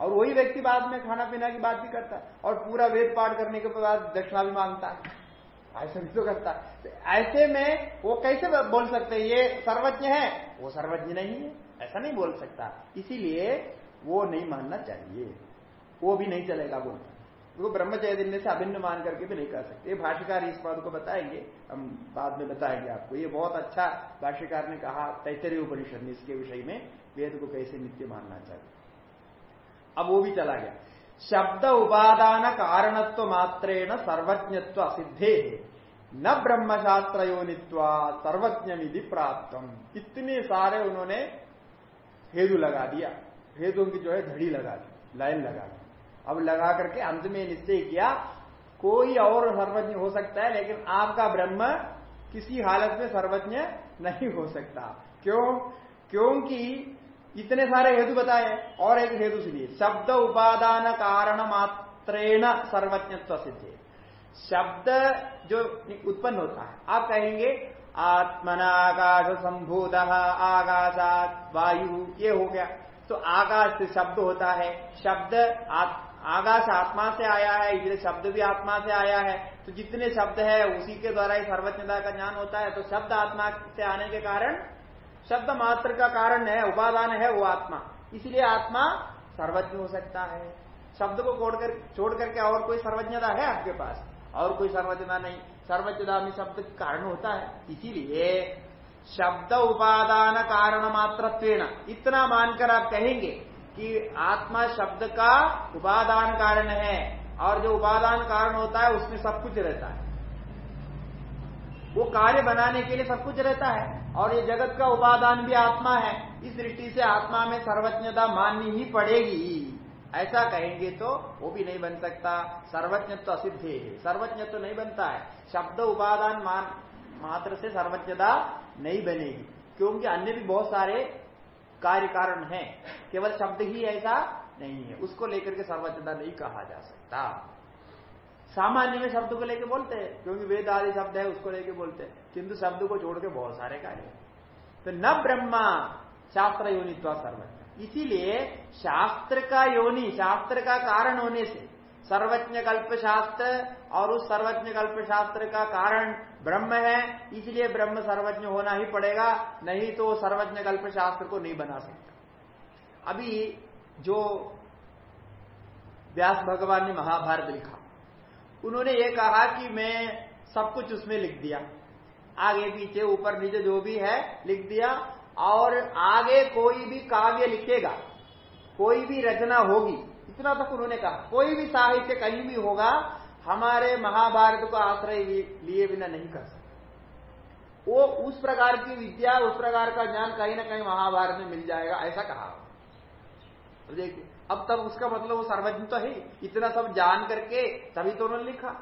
और वही व्यक्ति बाद में खाना पीना की बात भी करता है और पूरा वेद पाठ करने के बाद दक्षिणा भी माँगता है। ऐसा भी तो करता है। तो ऐसे में वो कैसे बोल सकते ये सर्वज्ञ है? वो सर्वज्ञ नहीं है, ऐसा नहीं बोल सकता। इसीलिए वो नहीं मानना चाहिए। वो भी नहीं चलेगा वो ब्रह्म चैतन्य से अभिन्न मान करके भी नहीं कर सकते। भाष्यकार इस बात को बताएँगे। हम बाद में बताएँगे आपको। ये बहुत अच्छा भाष्यकार ने कहा तैतरी उपनिषद इसके विषय में। वेद को कैसे नित्य मानना चाहिए। अब वो भी चला गया। शब्द उपादान कारणत्व मात्रेण सर्वज्ञत्व असिद्धे न ब्रह्मशास्त्र योनित्वा सर्वज्ञ विधि प्राप्त इतने सारे उन्होंने हेतु लगा दिया। हेतुओं की जो है घड़ी लगा दी, लाइन लगा दी। अब लगा करके अंत में निश्चय किया, कोई और सर्वज्ञ हो सकता है, लेकिन आपका ब्रह्म किसी हालत में सर्वज्ञ नहीं हो सकता। क्यों? क्योंकि इतने सारे हेतु बताए और एक हेतु सुनिए शब्द उपादान कारण मात्रेण सर्वज्ञत्व सिद्धि शब्द जो उत्पन्न होता है, आप कहेंगे, आत्मनाकाश संभूत आकाशात वायु, ये हो गया। तो आकाश से शब्द होता है, शब्द आकाश आत्मा से आया है इसलिए शब्द भी आत्मा से आया है तो जितने शब्द है, उसी के द्वारा ही सर्वज्ञता का ज्ञान होता है तो शब्द आत्मा से आने के कारण शब्द मात्र का कारण है, उपादान है वो आत्मा। इसलिए आत्मा सर्वज्ञ हो सकता है। शब्द को छोड़कर छोड़ करके और कोई सर्वज्ञता है आपके पास? और कोई सर्वज्ञता नहीं। सर्वज्ञता में शब्द कारण होता है। इसीलिए शब्द उपादान कारण मात्र इतना मानकर आप कहेंगे कि आत्मा शब्द का उपादान कारण है। और जो उपादान कारण होता है, उसमें सब कुछ रहता है। वो कार्य बनाने के लिए सब कुछ रहता है। और ये जगत का उपादान भी आत्मा है। इस दृष्टि से आत्मा में सर्वज्ञता माननी ही पड़ेगी। ऐसा कहेंगे तो वो भी नहीं बन सकता। सर्वज्ञ तो असिद्ध है। सर्वज्ञ तो नहीं बनता है। शब्द उपादान मान मात्र से सर्वज्ञता नहीं बनेगी। क्योंकि अन्य भी बहुत सारे कार्य कारण है। केवल शब्द ही ऐसा नहीं है। उसको लेकर के सर्वज्ञता नहीं कहा जा सकता। सामान्य में शब्द को लेके बोलते हैं, क्योंकि वेद आदि शब्द है, उसको लेके बोलते हैं। किंतु शब्द को छोड़ के बहुत सारे कार्य तो न ब्रह्मा, शास्त्र योनित्वा सर्वज्ञ इसीलिए शास्त्र का योनि, शास्त्र का कारण होने से, सर्वज्ञ कल्प शास्त्र और उस सर्वज्ञ कल्प शास्त्र का कारण ब्रह्म है, इसलिए ब्रह्म सर्वज्ञ होना ही पड़ेगा, नहीं तो सर्वज्ञ कल्प शास्त्र को नहीं बना सकता। अभी जो व्यास भगवान ने महाभारत लिखा उन्होंने ये कहा कि मैं सब कुछ उसमें लिख दिया। आगे पीछे ऊपर नीचे जो भी है लिख दिया और आगे कोई भी काव्य लिखेगा, कोई भी रचना होगी, इतना तक उन्होंने कहा। कोई भी साहित्य कहीं भी होगा, हमारे महाभारत को आश्रय लिए बिना नहीं कर सकते। वो उस प्रकार की विद्या, उस प्रकार का ज्ञान कहीं ना कहीं महाभारत में मिल जाएगा, ऐसा कहा। तो देखिए अब तब उसका मतलब वो सर्वज्ञ तो है इतना सब जान करके तभी तो उन्होंने लिखा।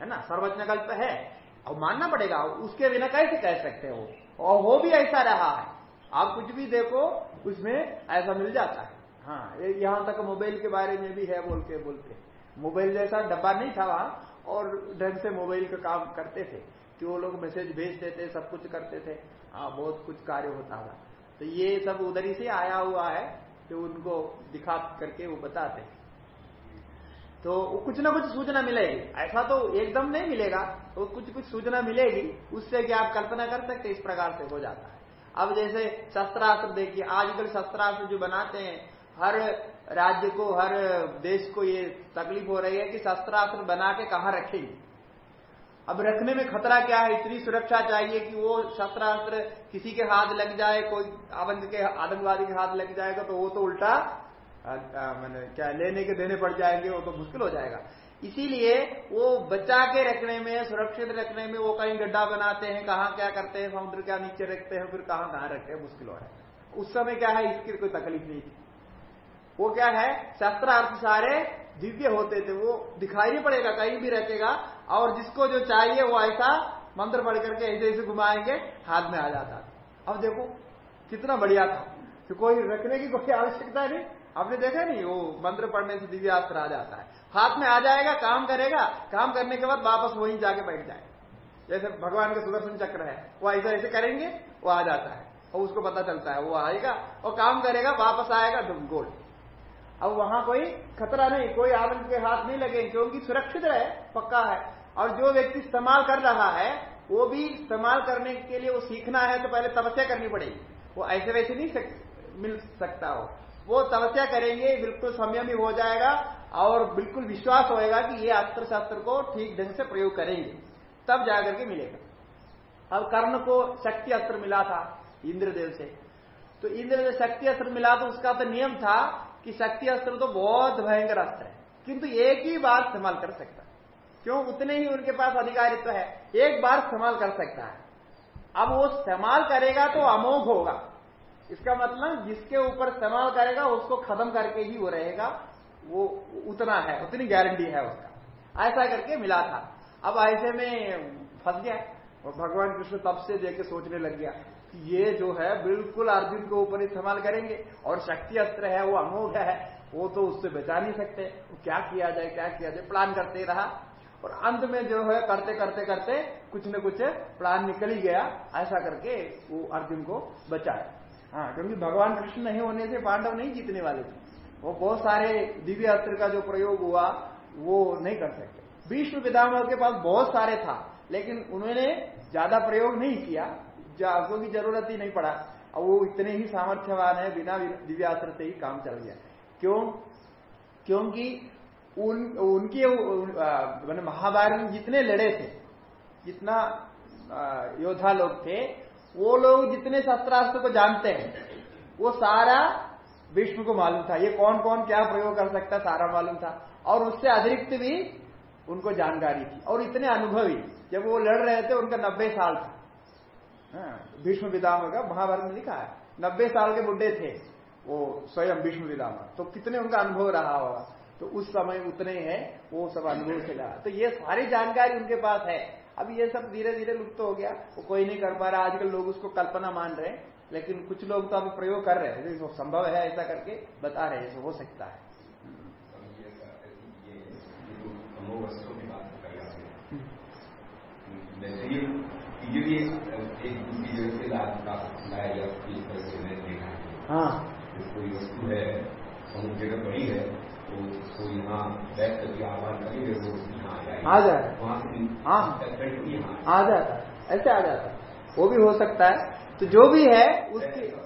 है ना? सर्वज्ञ कल्प है। अब मानना पड़ेगा, उसके बिना कैसे कह सकते हो? और वो भी ऐसा रहा है। आप कुछ भी देखो, उसमें ऐसा मिल जाता है। हाँ यहाँ तक मोबाइल के बारे में भी है बोल के बोलते। मोबाइल जैसा डब्बा नहीं था वहाँ, और ढंग से मोबाइल का काम करते थे। कि वो लोग मैसेज भेजते थे सब कुछ करते थे। हाँ बहुत कुछ कार्य होता था। तो ये सब उधर ही से आया हुआ है। तो उनको दिखा करके वो बताते हैं। तो कुछ ना कुछ सूचना मिलेगी। ऐसा तो एकदम नहीं मिलेगा। तो कुछ कुछ सूचना मिलेगी, उससे कि आप कल्पना कर सकते इस प्रकार से हो जाता है। अब जैसे शस्त्रास्त्र देखिए, आजकल शस्त्रास्त्र जो बनाते हैं, हर राज्य को, हर देश को ये तकलीफ़ हो रही है कि शस्त्रास्त्र बना के कहा रखेंगे? अब रखने में खतरा क्या है? इतनी सुरक्षा चाहिए कि वो शस्त्रास्त्र किसी के हाथ लग जाए, कोई आतंक के, आतंकवादी के हाथ लग जाएगा तो वो तो उल्टा मैंने क्या लेने के देने पड़ जाएँगे, वो तो मुश्किल हो जाएगा। इसीलिए वो बचा के रखने में, सुरक्षित रखने में वो कहीं गड्ढा बनाते हैं, कहाँ क्या करते हैं, समुद्र क्या नीचे रखते हैं, फिर कहाँ कहाँ रखते हैं, मुश्किल हो रहा है। उस समय क्या है? इसकी कोई तकलीफ़ नहीं थी। वो क्या है? शस्त्रार्थ सारे दिव्य होते थे, वो दिखाई नहीं पड़ेगा, कहीं भी रखेगा। और जिसको जो चाहिए, वो ऐसा मंत्र पढ़ करके ऐसे ऐसे घुमाएँगे, हाथ में आ जाता अब देखो, कितना बढ़िया था। कि कोई रखने की कोई आवश्यकता नहीं। आपने देखा नहीं, वो मंत्र पढ़ने से दिव्य दिव्यास्त्र आ जाता है। हाथ में आ जाएगा, काम करेगा। काम करने के बाद वापस वहीं जाके बैठ जाए। जैसे भगवान का सुदर्शन चक्र है, वो ऐसा ऐसे करेंगे, वो आ जाता है। और उसको पता चलता है, वो आएगा और काम करेगा, वापस आएगा तुम गोल। अब वहाँ कोई खतरा नहीं कोई आनंद के हाथ नहीं लगे क्योंकि सुरक्षित रहे पक्का है। और जो व्यक्ति इस्तेमाल कर रहा है वो भी इस्तेमाल करने के लिए वो सीखना है तो पहले तपस्या करनी पड़ेगी। वो ऐसे वैसे नहीं सक, मिल सकता हो। वो तपस्या करेंगे बिल्कुल संयम ही जाएगा और बिल्कुल विश्वास होएगा कि ये अस्त्र शस्त्र को ठीक ढंग से प्रयोग करेंगे। तब जाकर के मिलेगा। अब कर्ण को शक्ति अस्त्र मिला था इंद्रदेव से। तो इंद्र से शक्ति अस्त्र मिला तो उसका तो नियम था कि शक्ति अस्त्र तो बहुत भयंकर अस्त्र है। किंतु एक ही बार इस्तेमाल कर सकता है। क्यों? उतने ही उनके पास अधिकारित्व है। एक बार इस्तेमाल कर सकता है। अब वो इस्तेमाल करेगा तो अमोघ होगा। इसका मतलब जिसके ऊपर इस्तेमाल करेगा, उसको खत्म करके ही वो रहेगा। वो उतना है, उतनी गारंटी है उसका। ऐसा करके मिला था। अब ऐसे में फंस गया। और भगवान कृष्ण तब से देख सोचने लग गया। ये जो है बिल्कुल अर्जुन के ऊपर इस्तेमाल करेंगे। और शक्ति अस्त्र है, वो अमोघ है, वो तो उससे बचा नहीं सकते। क्या किया जाए, क्या किया जाए, प्लान करते रहा। और अंत में जो है करते करते करते कुछ न कुछ प्लान निकल ही गया। ऐसा करके वो अर्जुन को बचाए हाँ। क्योंकि भगवान कृष्ण नहीं होने से पांडव नहीं जीतने वाले थे। वो बहुत सारे दिव्य अस्त्र का जो प्रयोग हुआ, वो नहीं कर सकते। विष्णु विधामह के पास बहुत सारे था, लेकिन उन्होंने ज़्यादा प्रयोग नहीं किया। क्योंकि ज़रूरत ही नहीं पड़ा। और वो इतने ही सामर्थ्यवान है, बिना दिव्यास्त्र से ही काम चल गया। क्यों? क्योंकि उन, उनके मैंने महाभारत में जितने लड़े थे, जितना योद्धा लोग थे, वो लोग जितने शस्त्रास्त्र को जानते हैं, वो सारा विष्णु को मालूम था। ये कौन कौन क्या प्रयोग कर सकता, सारा मालूम था। और उससे अतिरिक्त भी उनको जानकारी थी। और इतने अनुभवी, जब वो लड़ रहे थे, उनका नब्बे साल था। भीष्म विदाम का महाभारत में लिखा है। नब्बे साल के बुढ़े थे, वो स्वयं भीष्म विदाम तो कितने उनका अनुभव रहा होगा? तो उस समय उतने हैं, वो सब अनुभव से रहा। तो ये सारी जानकारी उनके पास है। अब ये सब धीरे धीरे लुप्त हो गया। वो कोई नहीं कर पा रहा। आजकल लोग उसको कल्पना मान रहे हैं। लेकिन कुछ लोग तो अभी प्रयोग कर रहे हैं। तो संभव है ऐसा करके बता रहे हैं। हो सकता हाँ कोई वस्तु है समुद्र जगह बड़ी है तो उसको यहाँ बैठ करके आह्वान करेंगे वो यहाँ आ जाए हाँ। आ जाता है। ऐसे आ जाता वो भी हो सकता है। तो जो भी है उसकी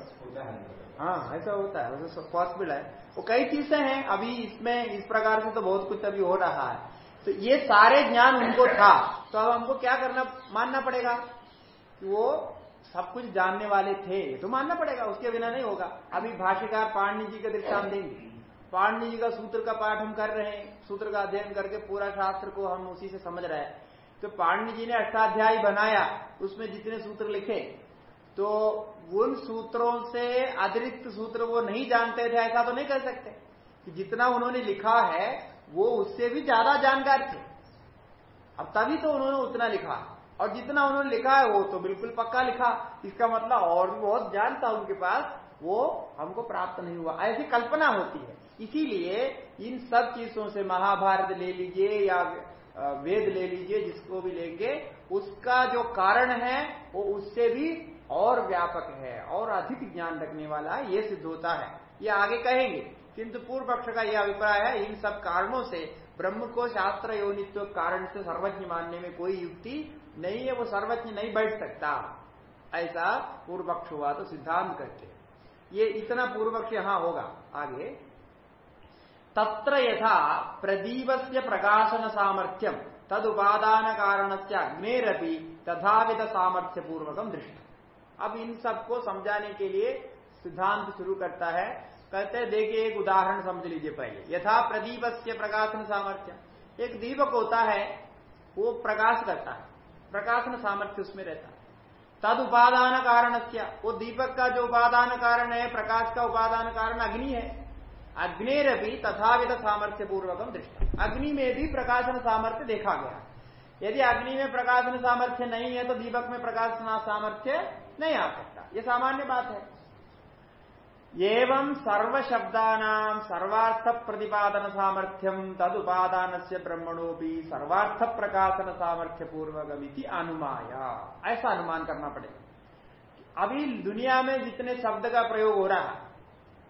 हाँ। ऐसा होता है। वैसे पॉसिबल है। वो कई चीज़ें हैं। अभी इसमें इस प्रकार से तो बहुत कुछ अभी हो रहा है। तो ये सारे ज्ञान उनको था। तो अब हमको क्या करना मानना पड़ेगा? कि वो सब कुछ जानने वाले थे। तो मानना पड़ेगा। उसके बिना नहीं होगा। अभी भाष्यकार पाणनी जी का दृष्टान देंगे। पाणनी जी का सूत्र का पाठ हम कर रहे हैं, सूत्र का अध्ययन करके पूरा शास्त्र को हम उसी से समझ रहे हैं। तो पाणनी जी ने अष्टाध्यायी बनाया, उसमें जितने सूत्र लिखे तो उन सूत्रों से अतिरिक्त सूत्र वो नहीं जानते थे, ऐसा तो नहीं कर सकते कि जितना उन्होंने लिखा है, वो उससे भी ज़्यादा जानकार थे। अब तभी तो उन्होंने उतना लिखा, और जितना उन्होंने लिखा है, वो तो बिल्कुल पक्का लिखा। इसका मतलब और भी बहुत ज्ञान था उनके पास, वो हमको प्राप्त नहीं हुआ। ऐसी कल्पना होती है। इसीलिए इन सब चीज़ों से महाभारत ले लीजिए या वेद ले लीजिए, जिसको भी लेंगे, उसका जो कारण है, वो उससे भी और व्यापक है, और अधिक ज्ञान रखने वाला है ये सिद्ध होता है। ये आगे कहेंगे, किंतु पूर्व पक्ष का यह अभिप्राय है, इन सब कारणों से ब्रह्म को शास्त्र योनित्व कारण से सर्वज्ञ मानने में कोई युक्ति नहीं है, वो सर्वज्ञ नहीं बैठ सकता। ऐसा पूर्व पक्ष हुआ तो सिद्धांत करके ये इतना पूर्व पक्ष यहाँ होगा, आगे। तत्र यथा से प्रकाशन सामर्थ्यम तद उपादान कारण से अग्नेरपी तथाविध सामर्थ्य पूर्वकम दृष्ट अब इन सबको समझाने के लिए सिद्धांत शुरू करता है। कहते हैं, देखिए, एक उदाहरण समझ लीजिए पहले। यथा प्रदीप से प्रकाशन सामर्थ्य एक दीपक होता है, वो प्रकाश करता है। प्रकाशन सामर्थ्य उसमें रहता है। तद उपादान कारण वो दीपक का जो उपादान कारण है, प्रकाश का उपादान कारण अग्नि है अग्निरपि तथाविध सामर्थ्य पूर्वकम दृष्टि अग्नि में भी प्रकाशन सामर्थ्य देखा गया। यदि अग्नि में प्रकाशन सामर्थ्य नहीं है तो दीपक में प्रकाशन सामर्थ्य नहीं आ सकता। ये सामान्य बात है। एवं सर्व शब्दानाम सर्वार्थ प्रतिपादन सामर्थ्यम तद उपादान से ब्रह्मणों भी सर्वार्थ प्रकाशन सामर्थ्य पूर्वक अनुमाया। ऐसा अनुमान करना पड़ेगा। अभी दुनिया में जितने शब्द का प्रयोग हो रहा है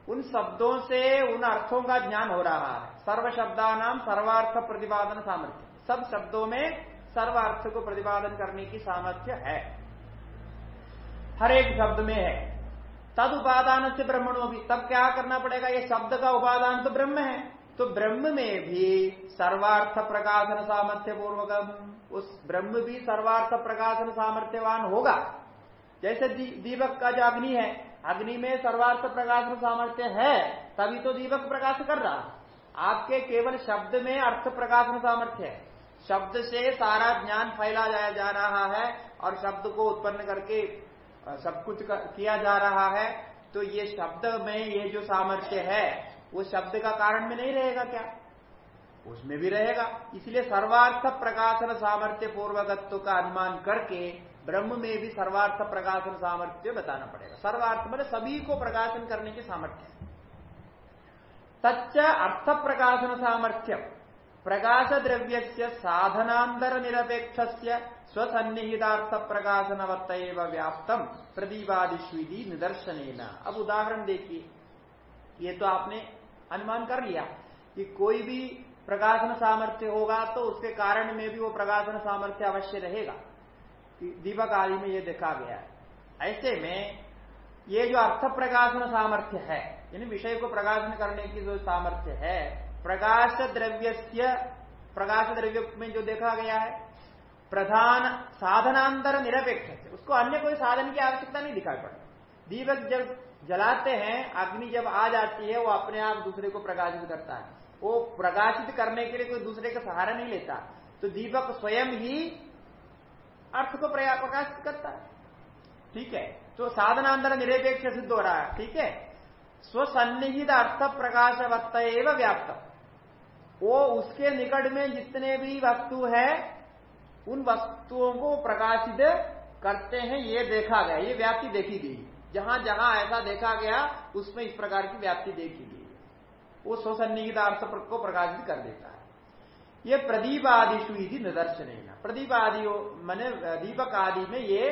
उन शब्दों से, उन अर्थों का ज्ञान हो रहा है। सर्व शब्दा नाम सर्वार्थ प्रतिपादन सामर्थ्य। सब शब्दों में सर्वार्थ को प्रतिपादन करने की सामर्थ्य है। हर एक शब्द में है। तद उपादान से ब्रह्मणों भी। तब क्या करना पड़ेगा? ये शब्द का उपादान तो ब्रह्म है। तो ब्रह्म में भी सर्वार्थ प्रकाशन सामर्थ्य पूर्वक उस ब्रह्म भी सर्वार्थ प्रकाशन सामर्थ्यवान होगा। जैसे दीपक का जो है। अग्नि में सर्वार्थ प्रकाशन सामर्थ्य है, तभी तो दीपक प्रकाश कर रहा। आपके केवल शब्द में अर्थ प्रकाशन सामर्थ्य है। शब्द से सारा ज्ञान फैला जाया जा रहा है और शब्द को उत्पन्न करके सब कुछ किया जा रहा है। तो ये शब्द में ये जो सामर्थ्य है, वो शब्द का कारण में नहीं रहेगा क्या? उसमें भी रहेगा। इसलिए सर्वार्थ प्रकाशन सामर्थ्य पूर्वकत्व का अनुमान करके ब्रह्म में भी सर्वार्थ प्रकाशन सामर्थ्य बताना पड़ेगा। सर्वार्थ मतलब सभी को प्रकाशन करने की सामर्थ्य तच्च अर्थ प्रकाशन सामर्थ्य प्रकाश द्रव्य साधनांतर निरपेक्ष स्वसन्निहितार्थ प्रकाशनवत्त व्याप्तम प्रदीपादिश्विधि निदर्शन अब उदाहरण देखिए। ये तो आपने अनुमान कर लिया कि कोई भी प्रकाशन सामर्थ्य होगा तो उसके कारण में भी वो प्रकाशन सामर्थ्य अवश्य रहेगा। दीपक आदि में ये देखा गया है। ऐसे में ये जो अर्थ प्रकाशन सामर्थ्य है यानी विषय को प्रकाशन करने की जो सामर्थ्य है, प्रकाश द्रव्य प्रकाश द्रव्य में जो देखा गया है, प्रधान साधनांतर निरपेक्ष उसको अन्य कोई साधन की आवश्यकता नहीं दिखाई पड़ती। दीपक जब जलाते हैं, अग्नि जब आ जाती है, वो अपने आप दूसरे को प्रकाशित करता है। वो प्रकाशित करने के लिए कोई दूसरे का सहारा नहीं लेता। तो दीपक स्वयं ही अर्थ को प्रकाशित करता है। ठीक है? तो साधनांतर निरपेक्ष सिद्ध हो रहा है, ठीक है? स्वसन्निहित अर्थ प्रकाशवत्त एवं व्याप्त। वो उसके निकट में जितने भी वस्तु है, उन वस्तुओं को प्रकाशित करते हैं। ये देखा गया, ये व्याप्ति देखी गई। जहाँ जहाँ ऐसा देखा गया, उसमें इस प्रकार की व्याप्ति देखी गई। वो स्वसन्निहित अर्थ को प्रकाशित कर देता है। ये प्रदीप आदिशु ही निदर्शन प्रदीप आदि मैंने दीपक आदि में ये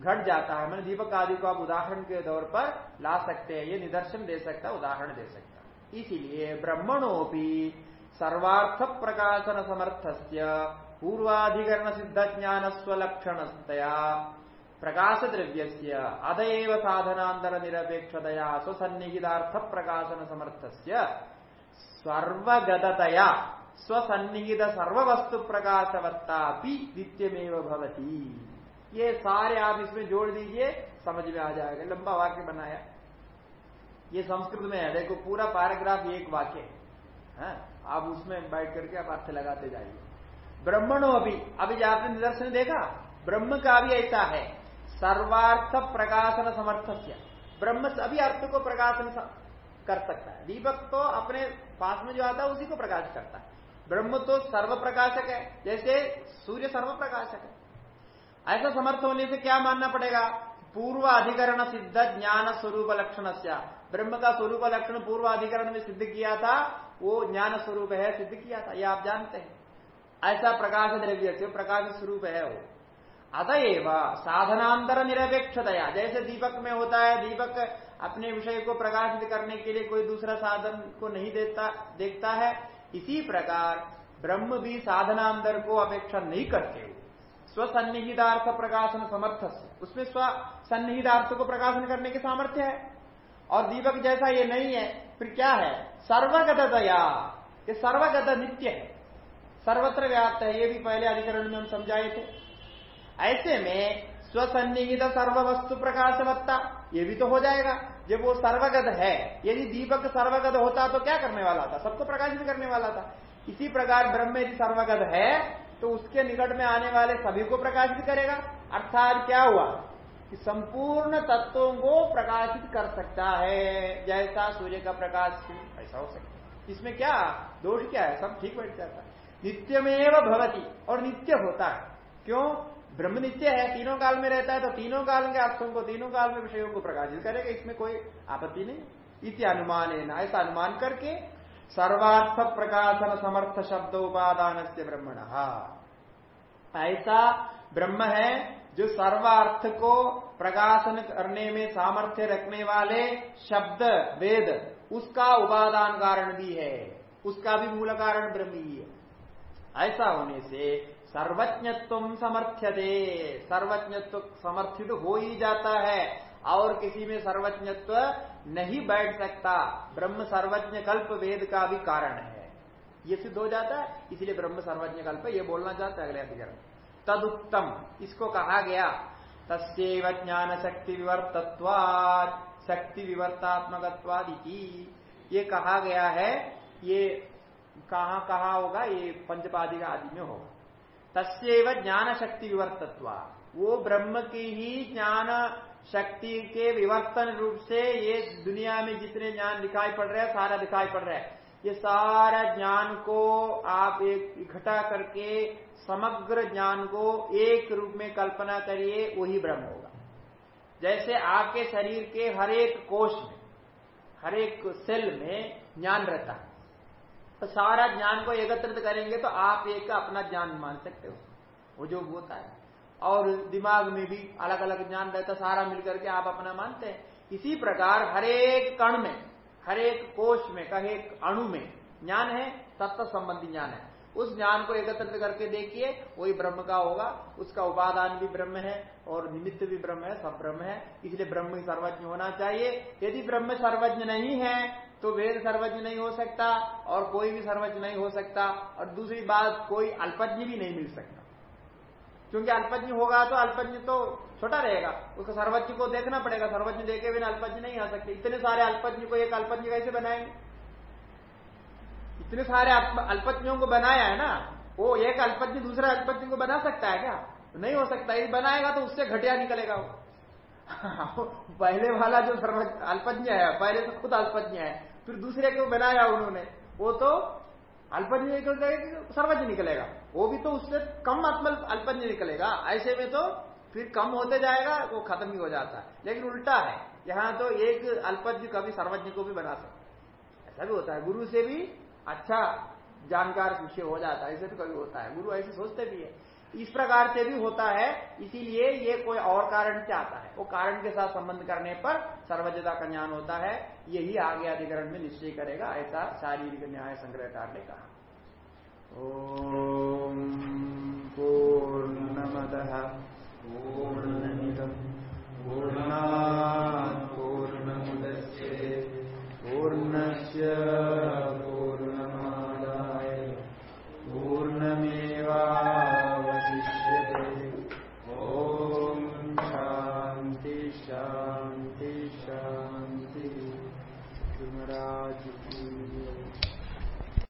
घट जाता है। मैंने दीपक आदि को आप उदाहरण के तौर पर ला सकते हैं, ये निदर्शन दे सकता है उदाहरण दे सकता। है इसीलिए ब्रह्मणों भी सर्वार्थ प्रकाशन समर्थ पूर्वाधिकरण सिद्ध ज्ञान स्वलक्षणतया प्रकाश द्रव्य से अदयव साधनांतर निरपेक्षतया स्वसन्निहितार्थ प्रकाशन समर्थ सर्वगतया स्वसन्निहित सर्व वस्तु प्रकाशवत्ता भी नित्यमेव भवती। ये सारे आप इसमें जोड़ दीजिए समझ में आ जाएगा। लंबा वाक्य बनाया ये संस्कृत में है। देखो पूरा पैराग्राफ एक वाक्य है। हाँ, आप उसमें बैठ करके आप अर्थ लगाते जाइए। ब्रह्मणो अभी अभी जो आपने निदर्शन देखा ब्रह्म का भी ऐसा है। सर्वार्थ प्रकाशन समर्थस्य। ब्रह्म सभी अर्थ को प्रकाशन कर सकता है। दीपक तो अपने पास में जो आता है उसी को प्रकाश करता है। ब्रह्म तो सर्व प्रकाशक है, जैसे सूर्य सर्व प्रकाशक है। ऐसा समर्थ होने से क्या मानना पड़ेगा? पूर्व अधिकरण सिद्ध ज्ञान स्वरूप लक्षण ब्रह्म का स्वरूप लक्षण पूर्व अधिकरण में सिद्ध किया था, वो ज्ञान स्वरूप है, सिद्ध किया था, ये आप जानते हैं। ऐसा प्रकाश द्रव्य से प्रकाश स्वरूप है वो। अतएव साधनांतर निरपेक्षतया, जैसे दीपक में होता है, दीपक अपने विषय को प्रकाशित करने के लिए कोई दूसरा साधन को नहीं देता, देखता है इसी प्रकार ब्रह्म भी साधनांतर को अपेक्षा नहीं करते। हो स्वसन्निहितार्थ प्रकाशन समर्थ उसमें स्व सन्निहितार्थ को प्रकाशन करने के सामर्थ्य है। और दीपक जैसा ये नहीं है, फिर क्या है? सर्वगत दया ये सर्वगत नित्य है। सर्वत्र व्याप्त है, ये भी पहले अधिकरण में हम समझाए थे। ऐसे में स्वसन्निहित सर्व वस्तु प्रकाशवत्ता, ये भी तो हो जाएगा। जब वो सर्वगत है, यदि दीपक सर्वगत होता तो क्या करने वाला था? सबको प्रकाशित करने वाला था। इसी प्रकार ब्रह्म यदि सर्वगत है तो उसके निकट में आने वाले सभी को प्रकाशित करेगा। अर्थात क्या हुआ? कि संपूर्ण तत्वों को प्रकाशित कर सकता है, जैसा सूर्य का प्रकाश। ऐसा हो सकता है। इसमें क्या? दोष क्या है? सब ठीक बैठ जाता है। नित्यमेव भवती और नित्य होता है। क्यों? ब्रह्म नित्य है, तीनों काल में रहता है तो तीनों काल के अर्थों को, तीनों काल में विषयों को प्रकाशित करेगा, इसमें कोई आपत्ति नहीं। इति अनुमान है ना, ऐसा अनुमान करके सर्वार्थ प्रकाशन समर्थ शब्द उपादान से ब्रह्मण। ऐसा ब्रह्म है जो सर्वार्थ को प्रकाशन करने में, सामर्थ्य रखने वाले शब्द, वेद, उसका उपादान कारण भी है। उसका भी मूल कारण ब्रह्म ही है। ऐसा होने से सर्वज्ञत्व समर्थ्यते। सर्वज्ञत्व समर्थित हो ही जाता है। और किसी में सर्वज्ञत्व नहीं बैठ सकता। ब्रह्म सर्वज्ञ कल्प वेद का भी कारण है। ये सिद्ध हो जाता है, इसलिए ब्रह्म सर्वज्ञ कल्प ये बोलना चाहता है अगले अधिकरण। तदुक्तम, इसको कहा गया तस्व ज्ञान शक्ति विवर्तत्वाद शक्ति विवर्तात्मकत्वादि ये कहा गया है, ये कहा होगा, ये पंचपादी आदि में होगा। तस्व ज्ञान शक्ति विवर्तत्व वो ब्रह्म की ही ज्ञान शक्ति के विवर्तन रूप से ये दुनिया में जितने ज्ञान दिखाई पड़ रहे हैं, सारा दिखाई पड़ रहा है। ये सारा ज्ञान को आप एक इकट्ठा करके, समग्र ज्ञान को एक रूप में कल्पना करिए, वही ब्रह्म होगा। जैसे आपके शरीर के हर एक कोष में, हर एक सेल में ज्ञान रहता है तो सारा ज्ञान को एकत्रित करेंगे तो आप एक अपना ज्ञान मान सकते हो। वो जो होता है। और दिमाग में भी अलग अलग ज्ञान रहता सारा मिलकर के आप अपना मानते हैं। इसी प्रकार हरेक कण में हरेक कोष में, कहे अणु में ज्ञान है तत्व संबंधी ज्ञान है। उस ज्ञान को एकत्रित करके देखिए, वही ब्रह्म का होगा, उसका उपादान भी ब्रह्म है और निमित्त भी ब्रह्म है, सब ब्रह्म है। इसलिए ब्रह्म सर्वज्ञ होना चाहिए। यदि ब्रह्म सर्वज्ञ नहीं है तो वेद सर्वज्ञ नहीं हो सकता और कोई भी सर्वज्ञ नहीं हो सकता और दूसरी बात, कोई अल्पज्ञ भी नहीं मिल सकता। क्योंकि अल्पज्ञ होगा तो अल्पज्ञ तो छोटा रहेगा। उसको सर्वज्ञ को देखना पड़ेगा। सर्वज्ञ देखे बिना अल्पज्ञ नहीं आ सकते। इतने सारे अल्पज्ञ को एक अल्पज्ञ कैसे बनाएँगे? इतने सारे अल्पज्ञों को बनाया है ना? वो एक अल्पज्ञ दूसरे अल्पज्ञ को बना सकता है क्या? नहीं हो सकता। यदि बनाएगा तो उससे घटिया निकलेगा वो। पहले वाला जो सर्व अल्पज्ञ है, पहले तो खुद अल्पज्ञ है। फिर दूसरे को बनाया उन्होंने? वो तो अल्पज्ञ सर्वज्ञ निकलेगा। वो भी तो उससे कम आत्म अल्पज्ञ निकलेगा। ऐसे में तो फिर कम होते जाएगा, वो खत्म ही हो जाता है। लेकिन उल्टा है। यहाँ तो एक अल्पज्ञ कभी सर्वज्ञ को भी बना सकता ऐसा भी होता है। गुरु से भी अच्छा जानकार शिष्य हो जाता है। ऐसे तो कभी होता है। गुरु ऐसे सोचते भी है। इस प्रकार से भी होता है इसीलिए ये कोई और कारण से आता है। वो कारण के साथ संबंध करने पर सर्वजता का ज्ञान होता है यही आगे अधिकरण में निश्चय करेगा ऐसा शारीरिक न्याय संग्रहकार ने कहा। ओम पूर्णस्य